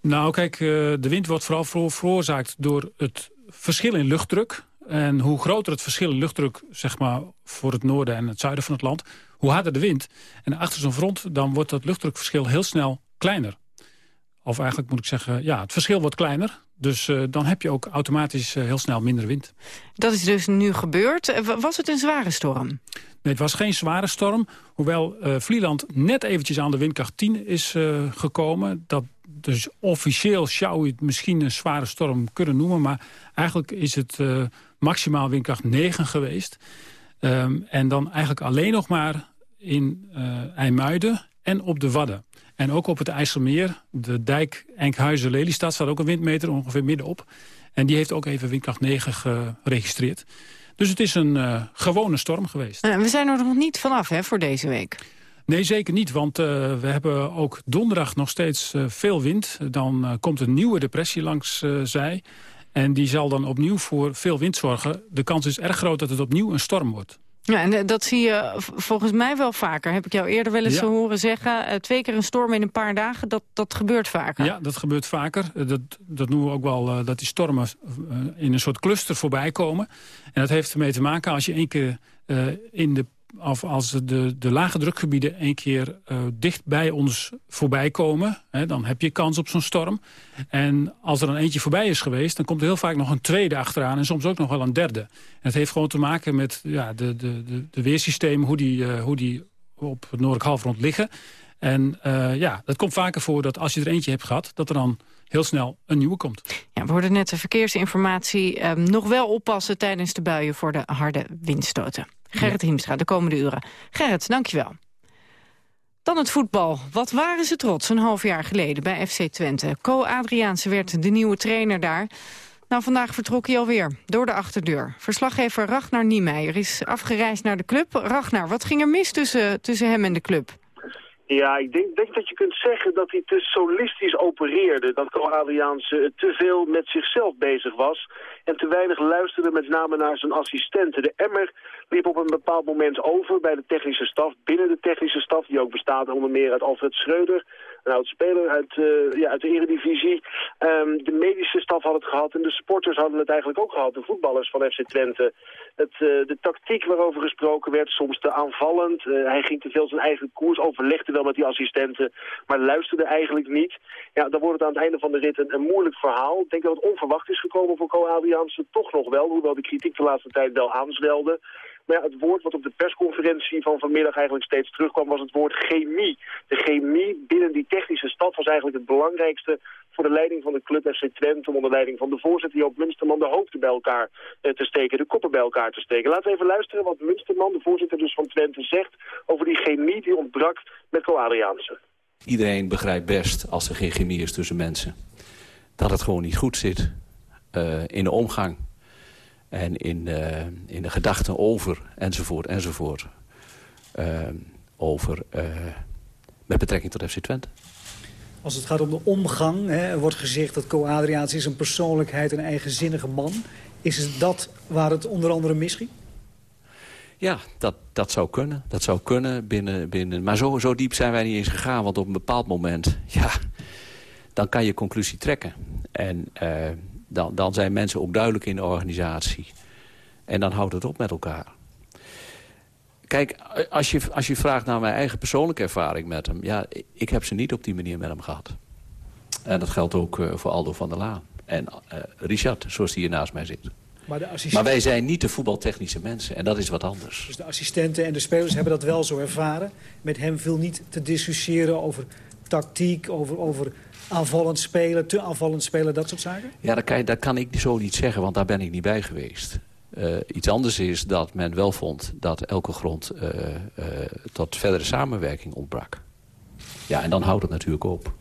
Nou kijk, de wind wordt vooral veroorzaakt door het verschil in luchtdruk. En hoe groter het verschil in luchtdruk zeg maar, voor het noorden en het zuiden van het land... hoe harder de wind. En achter zo'n front dan wordt dat luchtdrukverschil heel snel kleiner. Of eigenlijk moet ik zeggen, ja, het verschil wordt kleiner. Dus uh, dan heb je ook automatisch uh, heel snel minder wind. Dat is dus nu gebeurd. Was het een zware storm? Nee, het was geen zware storm. Hoewel uh, Vlieland net eventjes aan de windkracht 10 is gekomen. Dat dus officieel zou je het misschien een zware storm kunnen noemen. Maar eigenlijk is het maximaal windkracht 9 geweest. Um, en dan eigenlijk alleen nog maar in IJmuiden en op de Wadden. En ook op het IJsselmeer, de dijk Enkhuizen-Lelystad... staat ook een windmeter ongeveer middenop. En die heeft ook even windkracht 9 geregistreerd. Dus het is een uh, gewone storm geweest. we zijn er nog niet vanaf hè, voor deze week. Nee, zeker niet, want uh, we hebben ook donderdag nog steeds uh, veel wind. Dan komt een nieuwe depressie langs zij. En die zal dan opnieuw voor veel wind zorgen. De kans is erg groot dat het opnieuw een storm wordt. Ja, en dat zie je volgens mij wel vaker. Heb ik jou eerder wel eens ja. horen zeggen. Uh, twee keer een storm in een paar dagen, dat, dat gebeurt vaker. Ja, dat gebeurt vaker. Dat, dat noemen we ook wel dat die stormen in een soort cluster voorbij komen. En dat heeft ermee te maken als je één keer in de of als de, de lage drukgebieden een keer uh, dicht bij ons voorbij komen... Hè, dan heb je kans op zo'n storm. En als er een eentje voorbij is geweest... dan komt er heel vaak nog een tweede achteraan en soms ook nog wel een derde. En het heeft gewoon te maken met ja, de, de, de, de weersystemen... hoe die, uh, hoe die op het noordelijk halfrond liggen. En uh, ja, het komt vaker voor dat als je er eentje hebt gehad... dat er dan heel snel een nieuwe komt. Ja, we hoorden net de verkeersinformatie. Um, nog wel oppassen tijdens de buien voor de harde windstoten. Gerrit. Hiemstra, de komende uren. Gerrit, dankjewel. Dan het voetbal. Wat waren ze trots een half jaar geleden bij FC Twente. Co Adriaanse werd de nieuwe trainer daar. Nou, vandaag vertrok hij alweer, door de achterdeur. Verslaggever Ragnar Niemeyer is afgereisd naar de club. Ragnar, wat ging er mis tussen, tussen hem en de club? Ja, ik denk, dat je kunt zeggen dat hij te solistisch opereerde. Dat Co Adriaanse te veel met zichzelf bezig was. En te weinig luisterde met name naar zijn assistenten. De emmer liep op een bepaald moment over bij de technische staf. Binnen de technische staf, die ook bestaat onder meer uit Alfred Schreuder een oud-speler uit, uh, ja, uit de eredivisie. Um, de medische staf had het gehad en de sporters hadden het eigenlijk ook gehad. De voetballers van FC Twente. Het, uh, de tactiek waarover gesproken werd, soms te aanvallend. Uh, hij ging te veel zijn eigen koers, overlegde wel met die assistenten, maar luisterde eigenlijk niet. Ja, dan wordt het aan het einde van de rit een, een moeilijk verhaal. Ik denk dat het onverwacht is gekomen voor Co Adriaanse, toch nog wel, hoewel de kritiek de laatste tijd wel aanzwelde. Maar het woord wat op de persconferentie van vanmiddag eigenlijk steeds terugkwam was het woord chemie. De chemie binnen die technische stad was eigenlijk het belangrijkste voor de leiding van de club FC Twente. Onder leiding van de voorzitter Joop Munsterman de hoofden bij elkaar eh, te steken, de koppen bij elkaar te steken. Laten we even luisteren wat Munsterman, de voorzitter dus van Twente, zegt over die chemie die ontbrak met Co Adriaanse. Iedereen begrijpt best als er geen chemie is tussen mensen. Dat het gewoon niet goed zit uh, in de omgang en in, uh, in de gedachten over, enzovoort, enzovoort. Uh, over, uh, met betrekking tot FC Twente. Als het gaat om de omgang, hè, er wordt gezegd dat Co Adriaans is een persoonlijkheid, een eigenzinnige man. Is het dat waar het onder andere misging? Ja, dat, dat zou kunnen. Dat zou kunnen binnen... binnen maar zo, zo diep zijn wij niet eens gegaan. Want op een bepaald moment... Ja, dan kan je conclusie trekken. En uh, dan, dan zijn mensen ook duidelijk in de organisatie. En dan houdt het op met elkaar. Kijk, als je, als je vraagt naar mijn eigen persoonlijke ervaring met hem... ja, ik heb ze niet op die manier met hem gehad. En dat geldt ook uh, voor Aldo van der Laan. En uh, Richard, zoals die hier naast mij zit. Maar, maar, wij zijn niet de voetbaltechnische mensen. En dat is wat anders. Dus de assistenten en de spelers hebben dat wel zo ervaren. Met hem viel niet te discussiëren over tactiek, over, over aanvallend spelen, te aanvallend spelen, dat soort zaken? Ja, dat kan, dat kan ik zo niet zeggen, want daar ben ik niet bij geweest. Uh, iets anders is dat men wel vond dat elke grond uh, uh, tot verdere samenwerking ontbrak. Ja, en dan houdt het natuurlijk op.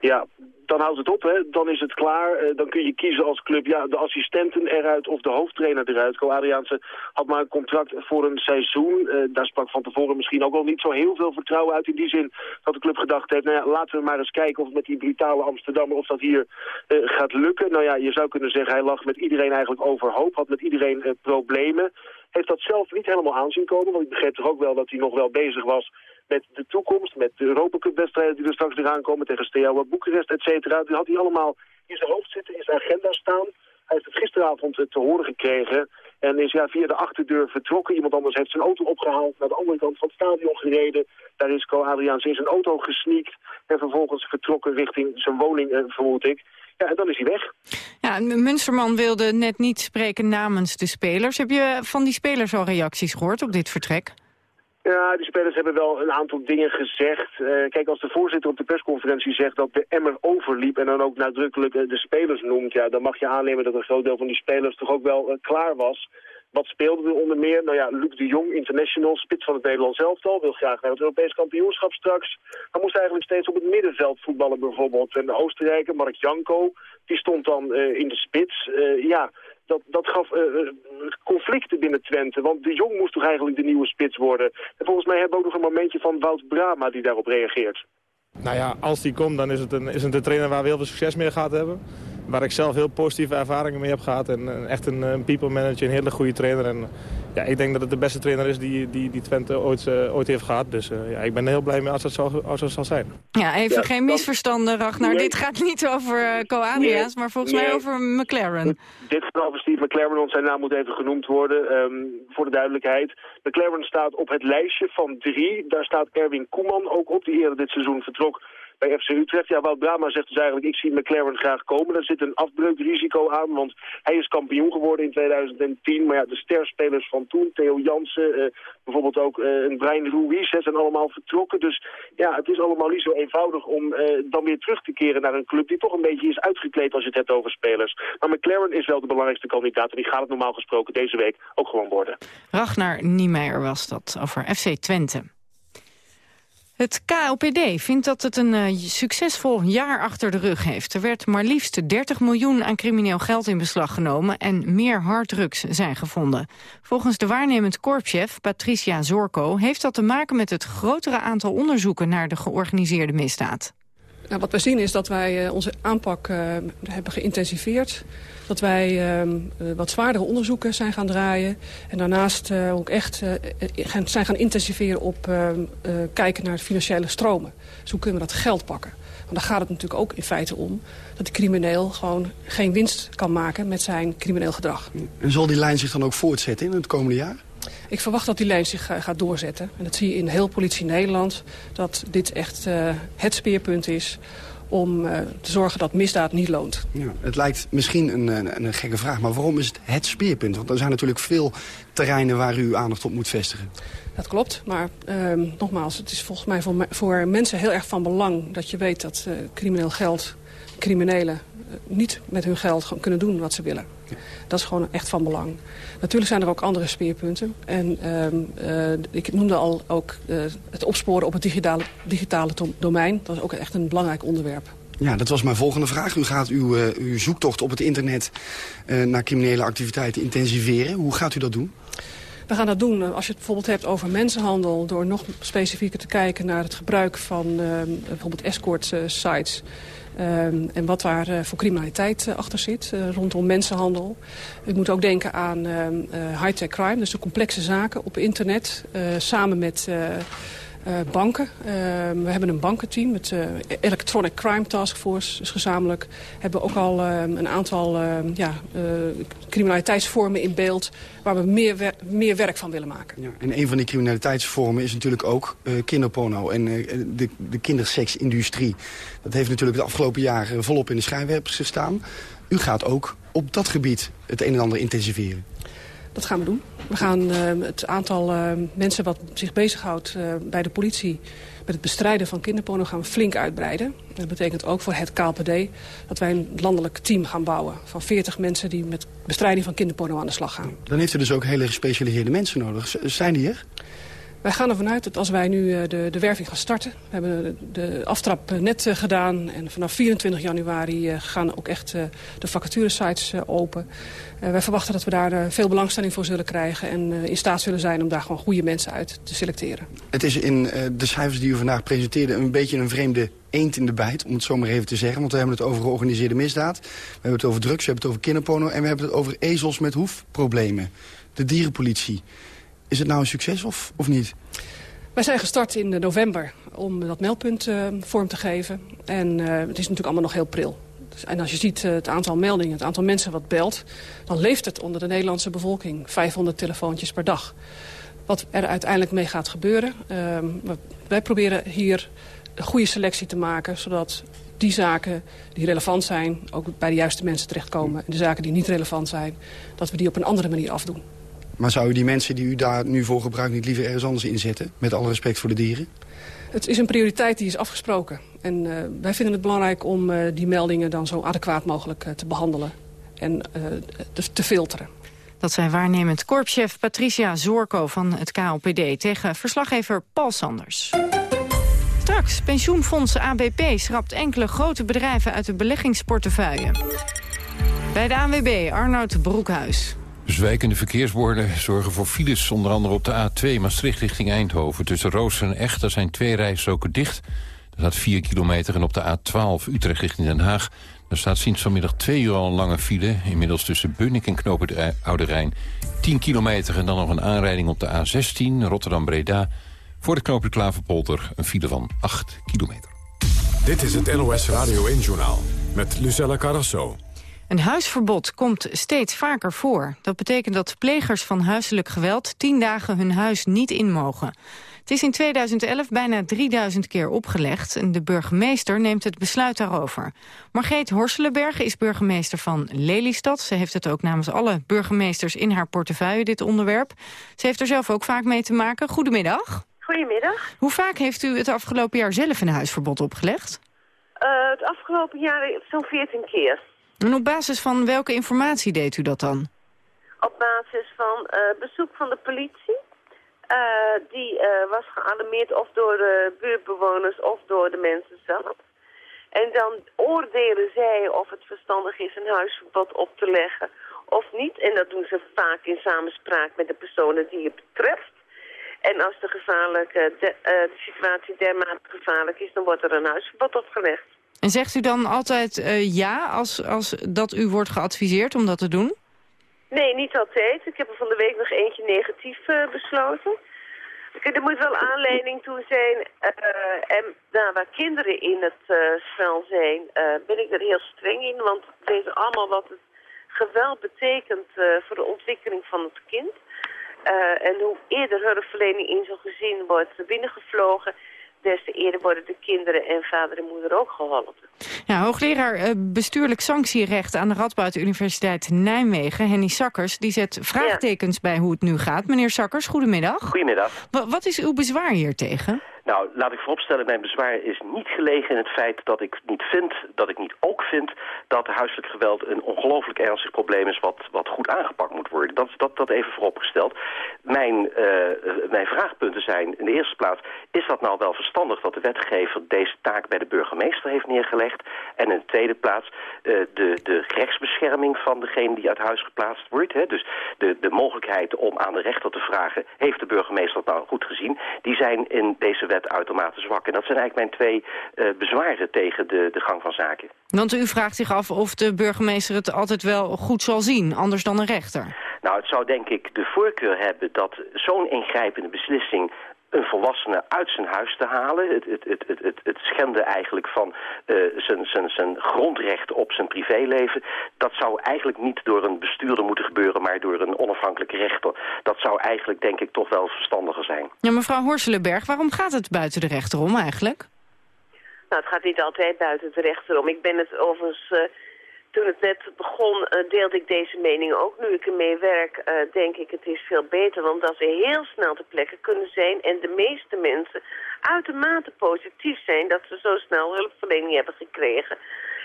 Ja, dan houdt het op, hè. dan is het klaar. Uh, dan kun je kiezen als club ja, de assistenten eruit of de hoofdtrainer eruit. Co Adriaanse had maar een contract voor een seizoen. Uh, daar sprak van tevoren misschien ook wel niet zo heel veel vertrouwen uit. In die zin dat de club gedacht heeft, nou ja, laten we maar eens kijken of met die brutale Amsterdammer of dat hier uh, gaat lukken. Nou ja, je zou kunnen zeggen, hij lag met iedereen eigenlijk overhoop, had met iedereen problemen. Heeft dat zelf niet helemaal aanzien komen, want ik begreep toch ook wel dat hij nog wel bezig was met de toekomst, met de Europacup-wedstrijden die er straks weer aankomen, tegen Steaua Boekarest, et cetera. Dat had hij allemaal in zijn hoofd zitten, in zijn agenda staan. Hij heeft het gisteravond te horen gekregen en is ja, via de achterdeur vertrokken. Iemand anders heeft zijn auto opgehaald, naar de andere kant van het stadion gereden. Daar is Co Adriaans in zijn auto gesneakt en vervolgens vertrokken richting zijn woning, eh, vermoed ik. Ja, en dan is hij weg. Ja, Munsterman wilde net niet spreken namens de spelers. Heb je van die spelers al reacties gehoord op dit vertrek? Ja, die spelers hebben wel een aantal dingen gezegd. Uh, kijk, als de voorzitter op de persconferentie zegt dat de emmer overliep... en dan ook nadrukkelijk uh, de spelers noemt... Ja, dan mag je aannemen dat een groot deel van die spelers toch ook wel uh, klaar was. Wat speelde er onder meer? Nou ja, Luc de Jong, international, spits van het Nederlands elftal... wil graag naar het Europees kampioenschap straks. Hij moest eigenlijk steeds op het middenveld voetballen bijvoorbeeld. En de Oostenrijker, Mark Janko, die stond dan in de spits. ja dat, dat gaf uh, conflicten binnen Twente. Want de Jong moest toch eigenlijk de nieuwe spits worden. En volgens mij hebben we ook nog een momentje van Wout Brama die daarop reageert. Nou ja, als die komt, dan is het een, is het een trainer waar we heel veel succes mee gehad hebben. Waar ik zelf heel positieve ervaringen mee heb gehad. En, echt een, een people manager, een hele goede trainer. En ja, ik denk dat het de beste trainer is die, die, die Twente ooit, uh, ooit heeft gehad. Dus uh, ja, ik ben er heel blij mee als het zal, als het zal zijn. Ja, even ja, geen misverstanden, Ragnar. Dit gaat niet over uh, Co Adriaans, maar volgens nee. mij over McLaren. Dit gaat over Steve McLaren, want zijn naam moet even genoemd worden. Um, voor de duidelijkheid. McLaren staat op het lijstje van drie. Daar staat Erwin Koeman ook op, die eerder dit seizoen vertrok bij FC Utrecht. Ja, Wout Brama zegt dus eigenlijk, ik zie McLaren graag komen. Daar zit een afbreukrisico aan, want hij is kampioen geworden in 2010. Maar ja, de sterspelers van toen, Theo Jansen, uh, bijvoorbeeld ook uh, een Brian Ruiz, zijn allemaal vertrokken. Dus ja, het is allemaal niet zo eenvoudig om uh, dan weer terug te keren naar een club die toch een beetje is uitgekleed als je het hebt over spelers. Maar McLaren is wel de belangrijkste kandidaat en die gaat het normaal gesproken deze week ook gewoon worden. Ragnar Niemeyer was dat over FC Twente. Het KLPD vindt dat het een uh, succesvol jaar achter de rug heeft. Er werd maar liefst 30 miljoen aan crimineel geld in beslag genomen... en meer harddrugs zijn gevonden. Volgens de waarnemend korpschef Patricia Zorko... heeft dat te maken met het grotere aantal onderzoeken... naar de georganiseerde misdaad. Nou, wat we zien is dat wij uh, onze aanpak uh, hebben geïntensiveerd dat wij uh, wat zwaardere onderzoeken zijn gaan draaien. En daarnaast ook echt zijn gaan intensiveren op ehm, kijken naar financiële stromen. Dus hoe kunnen we dat geld pakken? Want daar gaat het natuurlijk ook in feite om dat de crimineel gewoon geen winst kan maken met zijn crimineel gedrag. En zal die lijn zich dan ook voortzetten in het komende jaar? Ik verwacht dat die lijn zich gaat doorzetten. En dat zie je in heel politie Nederland. Dat dit echt het speerpunt is om uh, te zorgen dat misdaad niet loont. Ja, het lijkt misschien een, een, een, gekke vraag, maar waarom is het het speerpunt? Want er zijn natuurlijk veel terreinen waar u aandacht op moet vestigen. Dat klopt, maar uh, nogmaals, het is volgens mij voor, voor, mensen heel erg van belang... dat je weet dat uh, crimineel geld, criminelen uh, niet met hun geld kunnen doen wat ze willen. Dat is gewoon echt van belang. Natuurlijk zijn er ook andere speerpunten. En uh, ik noemde al ook uh, het opsporen op het digitale, digitale domein. Dat is ook echt een belangrijk onderwerp. Ja, dat was mijn volgende vraag. U gaat uw, uh, uw zoektocht op het internet naar criminele activiteiten intensiveren. Hoe gaat u dat doen? We gaan dat doen als je het bijvoorbeeld hebt over mensenhandel... door nog specifieker te kijken naar het gebruik van bijvoorbeeld escort sites... Um, en wat daar uh, voor criminaliteit uh, achter zit uh, rondom mensenhandel. U moet ook denken aan ehm, high-tech crime, dus de complexe zaken op internet... samen met uh, banken. Uh, we hebben een bankenteam met uh, Electronic Crime Task Force. Dus gezamenlijk hebben we ook al een aantal ja, criminaliteitsvormen in beeld... waar we meer, wer meer werk van willen maken. Ja, en een van die criminaliteitsvormen is natuurlijk ook kinderporno... en de, de kinderseksindustrie. Dat heeft natuurlijk de afgelopen jaren volop in de schijnwerpers gestaan. U gaat ook op dat gebied het een en ander intensiveren. Dat gaan we doen. We gaan uh, het aantal uh, mensen wat zich bezighoudt uh, bij de politie... met het bestrijden van kinderporno gaan flink uitbreiden. Dat betekent ook voor het KLPD dat wij een landelijk team gaan bouwen... van 40 mensen die met bestrijding van kinderporno aan de slag gaan. Dan heeft u dus ook hele gespecialiseerde mensen nodig. Zijn die er? Wij gaan ervan uit dat als wij nu eh, de, de werving gaan starten... we hebben de aftrap eh, net eh, gedaan en vanaf 24 januari gaan ook echt de vacaturesites open. wij verwachten dat we daar veel belangstelling voor zullen krijgen... en in staat zullen zijn om daar gewoon goede mensen uit te selecteren. Het is in de cijfers die u vandaag presenteerde een beetje een vreemde eend in de bijt, om het zo maar even te zeggen. Want we hebben het over georganiseerde misdaad, we hebben het over drugs, we hebben het over kinderporno... en we hebben het over ezels met hoefproblemen. De dierenpolitie. Is het nou een succes of, of niet? Wij zijn gestart in november om dat meldpunt uh, vorm te geven. En uh, het is natuurlijk allemaal nog heel pril. Dus, en als je ziet uh, het aantal meldingen, het aantal mensen wat belt... dan leeft het onder de Nederlandse bevolking 500 telefoontjes per dag. Wat er uiteindelijk mee gaat gebeuren... Ehm, wij proberen hier een goede selectie te maken... zodat die zaken die relevant zijn ook bij de juiste mensen terechtkomen. En de zaken die niet relevant zijn, dat we die op een andere manier afdoen. Maar zou u die mensen die u daar nu voor gebruikt niet liever ergens anders inzetten? Met alle respect voor de dieren? Het is een prioriteit die is afgesproken. En uh, wij vinden het belangrijk om uh, die meldingen dan zo adequaat mogelijk uh, te behandelen. En te, te filteren. Dat zijn waarnemend korpschef Patricia Zorko van het KLPD... tegen verslaggever Paul Sanders. Straks, pensioenfonds ABP schrapt enkele grote bedrijven uit de beleggingsportefeuille. Bij de ANWB Arnoud Broekhuis. Zwijkende verkeersborden zorgen voor files, onder andere op de A2 Maastricht richting Eindhoven. Tussen Rooster en Echt, zijn twee rijstroken dicht. Er staat 4 kilometer en op de A12 Utrecht richting Den Haag. Daar staat sinds vanmiddag twee uur al een lange file. Inmiddels tussen Bunnik en Knopen de Oude Rijn. 10 kilometer en dan nog een aanrijding op de A16 Rotterdam-Breda. Voor de knooppunt Klaverpolder een file van 8 kilometer. Dit is het NOS Radio 1-journaal met Lucella Carrasso. Een huisverbod komt steeds vaker voor. Dat betekent dat plegers van huiselijk geweld tien dagen hun huis niet in mogen. Het is in 2011 bijna 3000 keer opgelegd en de burgemeester neemt het besluit daarover. Margreet Horselenberg is burgemeester van Lelystad. Ze heeft het ook namens alle burgemeesters in haar portefeuille, dit onderwerp. Ze heeft er zelf ook vaak mee te maken. Goedemiddag. Goedemiddag. Hoe vaak heeft u het afgelopen jaar zelf een huisverbod opgelegd? Uh, het afgelopen jaar zo'n 14 keer. En op basis van welke informatie deed u dat dan? Op basis van uh, bezoek van de politie. Uh, die uh, was gealarmeerd of door de buurtbewoners of door de mensen zelf. En dan oordelen zij of het verstandig is een huisverbod op te leggen of niet. En dat doen ze vaak in samenspraak met de personen die het betreft. En als de, gevaarlijke, de situatie dermate gevaarlijk is, dan wordt er een huisverbod opgelegd. En zegt u dan altijd uh, ja als, als dat u wordt geadviseerd om dat te doen? Nee, niet altijd. Ik heb er van de week nog eentje negatief uh, besloten. Er moet wel aanleiding toe zijn. Uh, en nou, waar kinderen in het spel zijn, ben ik er heel streng in. Want we weten allemaal wat het geweld betekent voor de ontwikkeling van het kind. en hoe eerder hulpverlening in zo'n gezin wordt binnengevlogen des te eerder worden de kinderen en vader en moeder ook geholpen. Ja, hoogleraar uh, bestuurlijk sanctierecht aan de Radboud Universiteit Nijmegen, Henny Sakkers, die zet vraagtekens bij hoe het nu gaat. Meneer Sakkers, goedemiddag. Goedemiddag. wat is uw bezwaar hier tegen? Nou, laat ik vooropstellen, mijn bezwaar is niet gelegen in het feit dat ik niet vind, dat ik niet ook vind dat huiselijk geweld een ongelooflijk ernstig probleem is wat, wat goed aangepakt moet worden. Dat, dat, dat even vooropgesteld. Mijn, uh, mijn vraagpunten zijn in de eerste plaats, is dat nou wel verstandig dat de wetgever deze taak bij de burgemeester heeft neergelegd? En in de tweede plaats uh, de, de rechtsbescherming van degene die uit huis geplaatst wordt. Hè? Dus de, de mogelijkheid om aan de rechter te vragen, heeft de burgemeester dat nou goed gezien? Die zijn in deze wet uitermate zwak. En dat zijn eigenlijk mijn twee uh, bezwaren tegen de, de gang van zaken. Want u vraagt zich af of de burgemeester het altijd wel goed zal zien, anders dan een rechter. Nou, het zou denk ik de voorkeur hebben dat zo'n ingrijpende beslissing een volwassene uit zijn huis te halen. Het, het, het, het, het, het schenden eigenlijk van uh, zijn, zijn, zijn grondrechten op zijn privéleven. Dat zou eigenlijk niet door een bestuurder moeten gebeuren, maar door een onafhankelijke rechter. Dat zou eigenlijk denk ik toch wel verstandiger zijn. Ja, mevrouw Horselenberg, waarom gaat het buiten de rechter om eigenlijk? Nou, het gaat niet altijd buiten de rechter om. Ik ben het overigens... Uh, toen het net begon, uh, deelde ik deze mening ook. Nu ik ermee werk, uh, denk ik het is veel beter. Want als ze heel snel te plekken kunnen zijn... en de meeste mensen uitermate positief zijn... dat ze zo snel hulpverlening hebben gekregen.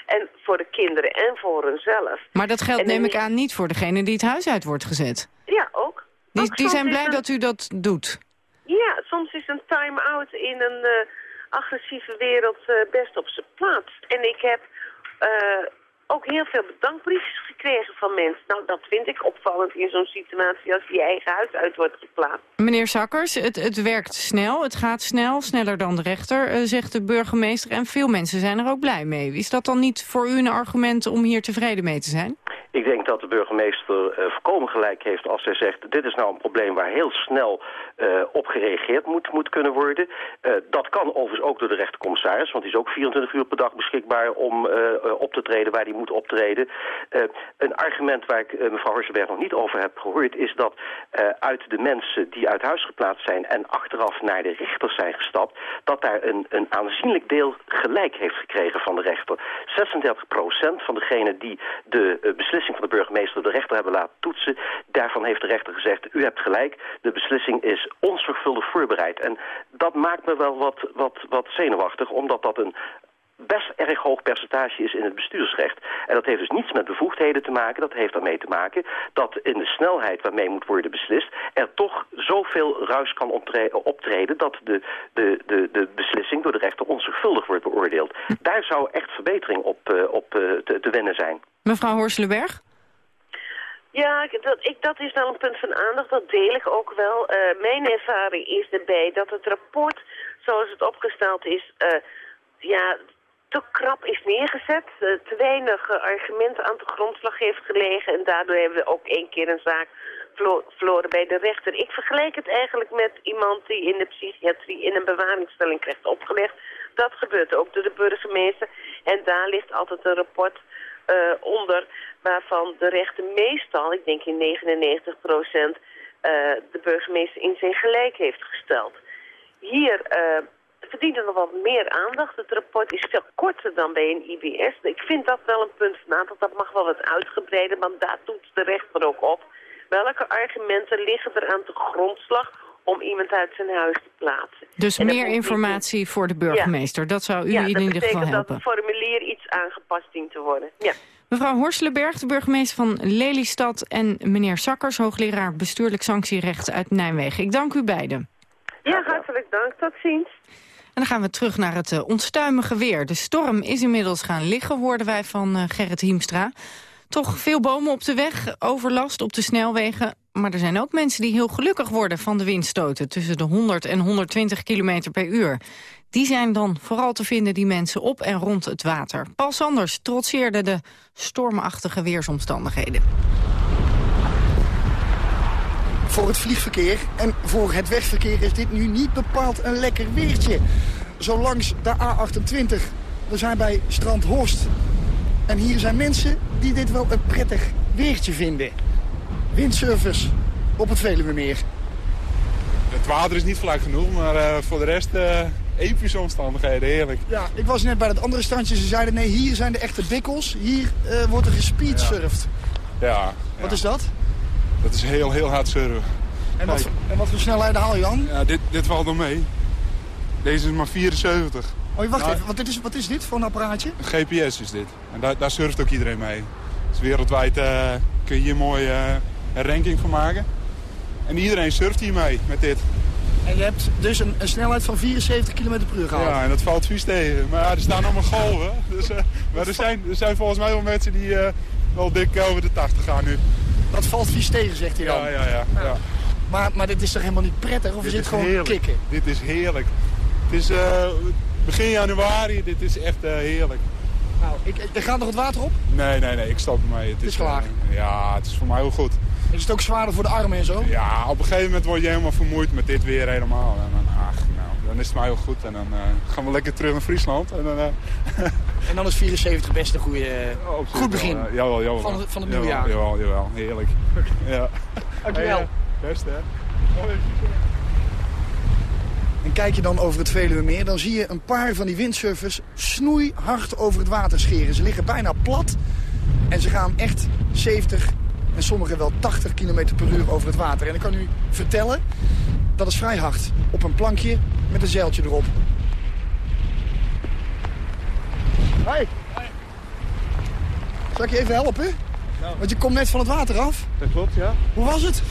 En voor de kinderen en voor hunzelf. Maar dat geldt, neem ik aan, niet voor degene die het huis uit wordt gezet? Ja, ook. Die, ook die zijn blij een... dat u dat doet? Ja, soms is een time-out in een... Uh, agressieve wereld uh, best op zijn plaats. En ik heb uh, ook heel veel bedankbriefjes gekregen van mensen. Nou, dat vind ik opvallend in zo'n situatie als je eigen huis uit wordt geplaatst. Meneer Zakkers, het, het werkt snel, het gaat snel, sneller dan de rechter, uh, zegt de burgemeester. En veel mensen zijn er ook blij mee. Is dat dan niet voor u een argument om hier tevreden mee te zijn? Ik denk dat de burgemeester uh, voorkomen gelijk heeft als hij zegt... dit is nou een probleem waar heel snel uh, op gereageerd moet, moet kunnen worden. Uh, dat kan overigens ook door de rechtercommissaris... want die is ook 24 uur per dag beschikbaar om op te treden waar hij moet optreden. een argument waar ik mevrouw Horsenberg nog niet over heb gehoord... is dat uit de mensen die uit huis geplaatst zijn... en achteraf naar de rechter zijn gestapt... dat daar een, een aanzienlijk deel gelijk heeft gekregen van de rechter. 36% van degenen die de beslissing van de burgemeester de rechter hebben laten toetsen. Daarvan heeft de rechter gezegd, u hebt gelijk, de beslissing is onzorgvuldig voorbereid. En dat maakt me wel wat, wat, wat zenuwachtig, omdat dat een best erg hoog percentage is in het bestuursrecht. En dat heeft dus niets met bevoegdheden te maken. Dat heeft ermee te maken dat in de snelheid waarmee moet worden beslist... er toch zoveel ruis kan optreden dat de, de, de, de beslissing door de rechter onzorgvuldig wordt beoordeeld. Daar zou echt verbetering op, uh, op uh, te, te winnen zijn. Mevrouw Horselenberg? Ja, dat, ik, dat is wel een punt van aandacht. Dat deel ik ook wel. Uh, mijn ervaring is erbij dat het rapport zoals het opgesteld is... ja, te krap is neergezet, uh, te weinig uh, argumenten aan de grondslag heeft gelegen... en daardoor hebben we ook één keer een zaak verloren bij de rechter. Ik vergelijk het eigenlijk met iemand die in de psychiatrie in een bewaringstelling krijgt opgelegd. Dat gebeurt ook door de burgemeester. En daar ligt altijd een rapport uh, onder waarvan de rechter meestal, ik denk in 99 procent, de burgemeester in zijn gelijk heeft gesteld. Hier er nog wat meer aandacht. Het rapport is veel korter dan bij een IBS. Ik vind dat wel een punt van aandacht. Dat mag wel wat uitgebreider, want daar doet de rechter ook op. Welke argumenten liggen er aan de grondslag om iemand uit zijn huis te plaatsen? Dus en meer informatie niet... voor de burgemeester. Ja. Dat zou u ja, in ieder geval helpen. dat het formulier iets aangepast dient te worden. Ja. Mevrouw Horselenberg, de burgemeester van Lelystad... en meneer Sakkers, hoogleraar bestuurlijk sanctierecht uit Nijmegen. Ik dank u beiden. Ja, hartelijk dank. Tot ziens. En dan gaan we terug naar het uh, onstuimige weer. De storm is inmiddels gaan liggen, hoorden wij van uh, Gerrit Hiemstra. Toch veel bomen op de weg, overlast op de snelwegen. Maar er zijn ook mensen die heel gelukkig worden van de windstoten... tussen de 100 en 120 km per uur. Die zijn dan vooral te vinden, die mensen, op en rond het water. Paul Sanders trotseerde de stormachtige weersomstandigheden. Voor het vliegverkeer en voor het wegverkeer is dit nu niet bepaald een lekker weertje. Zo langs de A28. We zijn bij Strand Horst. En hier zijn mensen die dit wel een prettig weertje vinden. Windsurfers op het Veluwemeer. Het water is niet vlak genoeg, maar uh, voor de rest uh, epische omstandigheden, heerlijk. Ja, ik was net bij dat andere strandje. Ze zeiden nee, hier zijn de echte bikkels. Hier uh, wordt er gespeedsurfd. Ja. ja Wat ja. is dat? Dat is heel, heel hard surfen. En wat, en wat voor snelheid haal je dan? Ja, dit, dit valt nog mee. Deze is maar 74. Oh, wacht Nou, even, wat, dit is, wat is dit voor een apparaatje? Een GPS is dit. En daar, daar surft ook iedereen mee. Dus wereldwijd eh, kun je hier mooi eh, een ranking van maken. En iedereen surft hiermee met dit. En je hebt dus een, een snelheid van 74 km per uur gehaald. Ja, en dat valt vies tegen. Maar ja, er staan allemaal golven. Dus, eh, maar er zijn, er zijn volgens mij wel mensen die eh, wel dik over de 80 gaan nu. Dat valt vies tegen, zegt hij dan. Ja, ja, ja. ja. Maar, maar dit is toch helemaal niet prettig? Of Dit je zit is gewoon heerlijk. kikken? Dit is heerlijk. Het is eh, begin januari, dit is echt eh, heerlijk. Nou, ik, er gaat nog het water op? Nee, nee, nee, ik stop ermee. Het, is klaar. eh, ja, het is voor mij wel goed. Is het ook zwaarder voor de armen en zo? Ja, op een gegeven moment word je helemaal vermoeid met dit weer helemaal. En dan, ach, nou, dan is het mij wel goed. En dan gaan we lekker terug naar Friesland. En dan, En dan is 74 best een goede, goed begin. wel, jawel, jawel. Van het- van het nieuwe jaar. Jawel, jawel, heerlijk. Ja. Dankjewel. Hey, eh, best, hè. En kijk je dan over het Veluwemeer, dan zie je een paar van die windsurfers snoeihard over het water scheren. Ze liggen bijna plat en ze gaan echt 70 en sommigen wel 80 km per uur over het water. En ik kan u vertellen, dat is vrij hard. Op een plankje met een zeiltje erop. Hoi. Zal ik je even helpen? Want je komt net van het water af. Dat klopt, ja. Hoe was het?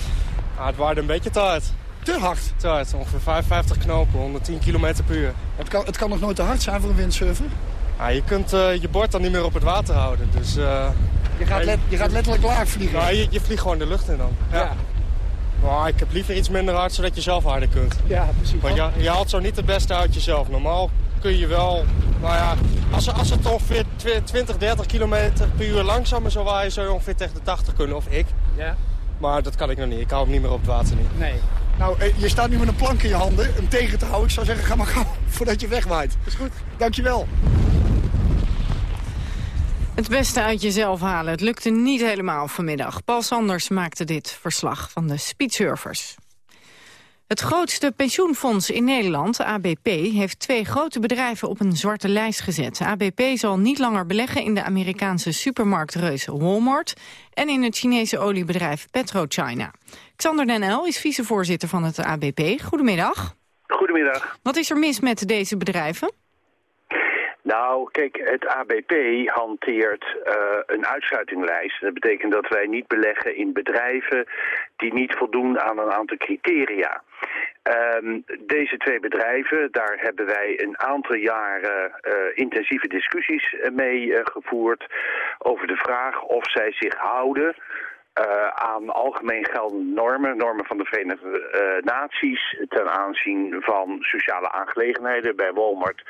Ah, het waarde een beetje te hard. Te hard? Te hard, ongeveer 55 knopen, 110 km per uur. Het kan, het kan nog nooit te hard zijn voor een windsurfer? Ah, je kunt eh, je bord dan niet meer op het water houden, dus... eh, Je gaat, ja, let- je gaat letterlijk laag vliegen. Nou, je, je vliegt gewoon de lucht in dan. Ja. Maar ik heb liever iets minder hard, zodat je zelf harder kunt. Ja, precies. Want je, je haalt zo niet het beste uit jezelf. Normaal kun je wel, nou ja, als, als het ongeveer tw- 20, 30 km per uur langzamer zou waaien, zou je ongeveer tegen de 80 kunnen, of ik. Ja. Maar dat kan ik nog niet. Ik hou hem niet meer op het water niet. Nee. Nou, eh, je staat nu met een plank in je handen, hem tegen te houden. Ik zou zeggen, ga maar gauw voordat je wegwaait. Is goed. Dankjewel. Het beste uit jezelf halen. Het lukte niet helemaal vanmiddag. Paul Sanders maakte dit verslag van de speedsurfers. Het grootste pensioenfonds in Nederland, ABP, heeft twee grote bedrijven op een zwarte lijst gezet. ABP zal niet langer beleggen in de Amerikaanse supermarktreus Walmart en in het Chinese oliebedrijf PetroChina. Xander Den El is vicevoorzitter van het ABP. Goedemiddag. Goedemiddag. Wat is er mis met deze bedrijven? Nou, kijk, het ABP hanteert eh, een uitsluitinglijst. Dat betekent dat wij niet beleggen in bedrijven die niet voldoen aan een aantal criteria. Ehm, deze twee bedrijven, daar hebben wij een aantal jaren eh, intensieve discussies eh, mee gevoerd over de vraag of zij zich houden eh, aan algemeen geldende normen, normen van de Verenigde eh, Naties ten aanzien van sociale aangelegenheden. Bij Walmart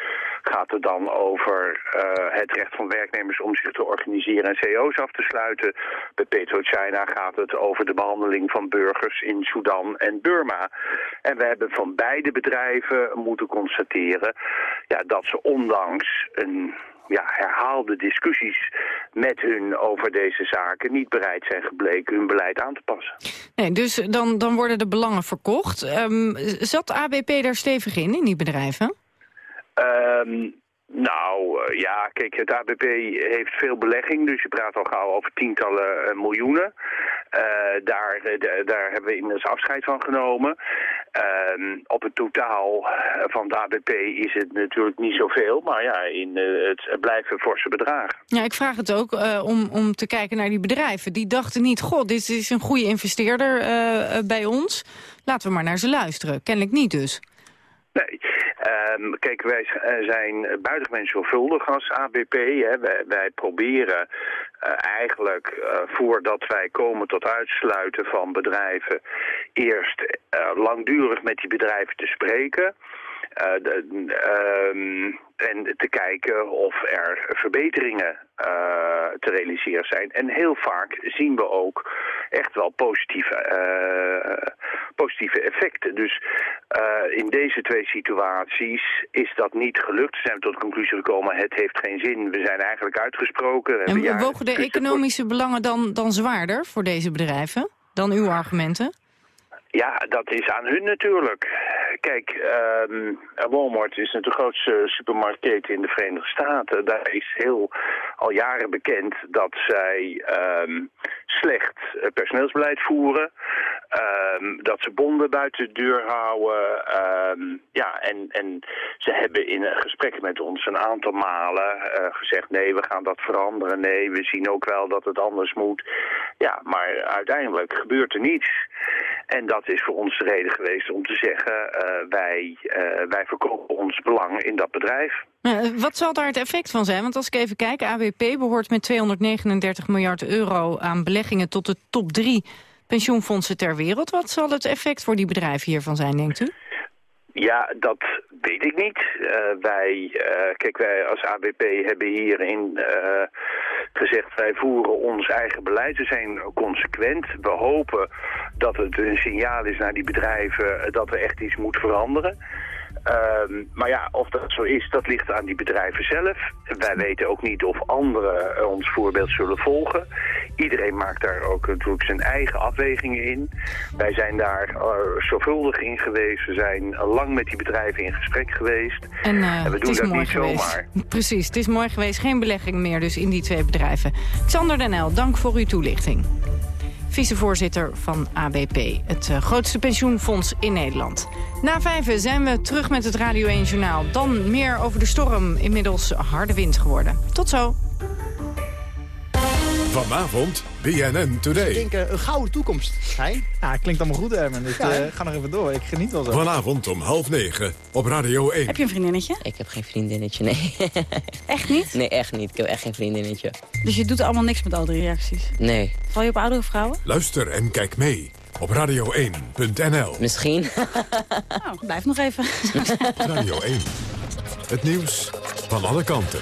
gaat het dan over eh, het recht van werknemers om zich te organiseren en CO's af te sluiten. Bij PetroChina gaat het over de behandeling van burgers in Sudan en Burma. En we hebben van beide bedrijven moeten constateren ja, dat ze ondanks een ja, herhaalde discussies met hun over deze zaken niet bereid zijn gebleken hun beleid aan te passen. Nee, dus dan, dan worden de belangen verkocht. Ehm, zat ABP daar stevig in, in die bedrijven? Ehm, nou, eh, ja, kijk, het ABP heeft veel belegging, dus je praat al gauw over tientallen eh, miljoenen. Eh, daar, daar hebben we inmiddels afscheid van genomen. Ehm, op het totaal van het ABP is het natuurlijk niet zoveel, maar ja, in, het, blijven forse bedragen. Ja, ik vraag het ook om, om te kijken naar die bedrijven. Die dachten niet, god, dit is een goede investeerder bij ons. Laten we maar naar ze luisteren. Kennelijk niet dus. Nee, Ehm, kijk, wij eh, zijn buitengewoon zorgvuldig als ABP. Hè. Wij, proberen eh, eigenlijk eh, voordat wij komen tot uitsluiten van bedrijven... eerst langdurig met die bedrijven te spreken... Eh, de- ehm, en te kijken of er verbeteringen eh, te realiseren zijn. En heel vaak zien we ook echt wel positieve, eh, positieve effecten. Dus in deze twee situaties is dat niet gelukt. Zijn we tot de conclusie gekomen, het heeft geen zin. We zijn eigenlijk uitgesproken. En wogen de economische belangen dan, dan zwaarder voor deze bedrijven? Dan uw argumenten? Ja, dat is aan hun natuurlijk. kijk, ehm, Walmart is de grootste supermarktketen in de Verenigde Staten. Daar is heel al jaren bekend dat zij ehm, slecht eh, personeelsbeleid voeren. Ehm, dat ze bonden buiten de deur houden. Ja, en, en ze hebben in een gesprek met ons een aantal malen eh, gezegd... nee, we gaan dat veranderen. Nee, we zien ook wel dat het anders moet. Ja, maar uiteindelijk gebeurt er niets. En dat is voor ons de reden geweest om te zeggen... Uh, wij, uh, wij verkopen ons belang in dat bedrijf. wat zal daar het effect van zijn? Want als ik even kijk, AWP behoort met 239 miljard euro aan beleggingen tot de top drie pensioenfondsen ter wereld. Wat zal het effect voor die bedrijven hiervan zijn, denkt u? Ja, dat weet ik niet. Uh, wij, uh, kijk, wij als ABP hebben hierin uh, gezegd... wij voeren ons eigen beleid. We zijn consequent. We hopen dat het een signaal is naar die bedrijven... dat er echt iets moet veranderen. Um, maar ja, of dat zo is, dat ligt aan die bedrijven zelf. Wij weten ook niet of anderen ons voorbeeld zullen volgen. Iedereen maakt daar ook natuurlijk zijn eigen afwegingen in. Wij zijn daar uh, zorgvuldig in geweest. We zijn lang met die bedrijven in gesprek geweest. En, uh, en we doen dat niet geweest. zomaar. Precies, het is mooi geweest. Geen belegging meer dus in die twee bedrijven. Xander Den dank voor uw toelichting vicevoorzitter van ABP, het uh, grootste pensioenfonds in Nederland. Na vijven zijn we terug met het Radio 1 Journaal. Dan meer over de storm, inmiddels harde wind geworden. Tot zo. Vanavond BNN Today. Ik denk uh, een gouden toekomst. Hij? Ja, klinkt allemaal goed, Herman. Dus ja, uh, ga nog even door. Ik geniet wel zo. Vanavond om half negen op Radio 1. Heb je een vriendinnetje? Ik heb geen vriendinnetje, nee. echt niet? Nee, echt niet. Ik heb echt geen vriendinnetje. Dus je doet allemaal niks met al die reacties? Nee. Val je op oudere vrouwen? Luister en kijk mee op radio1.nl. Misschien. nou, blijf nog even. Radio 1. Het nieuws van alle kanten.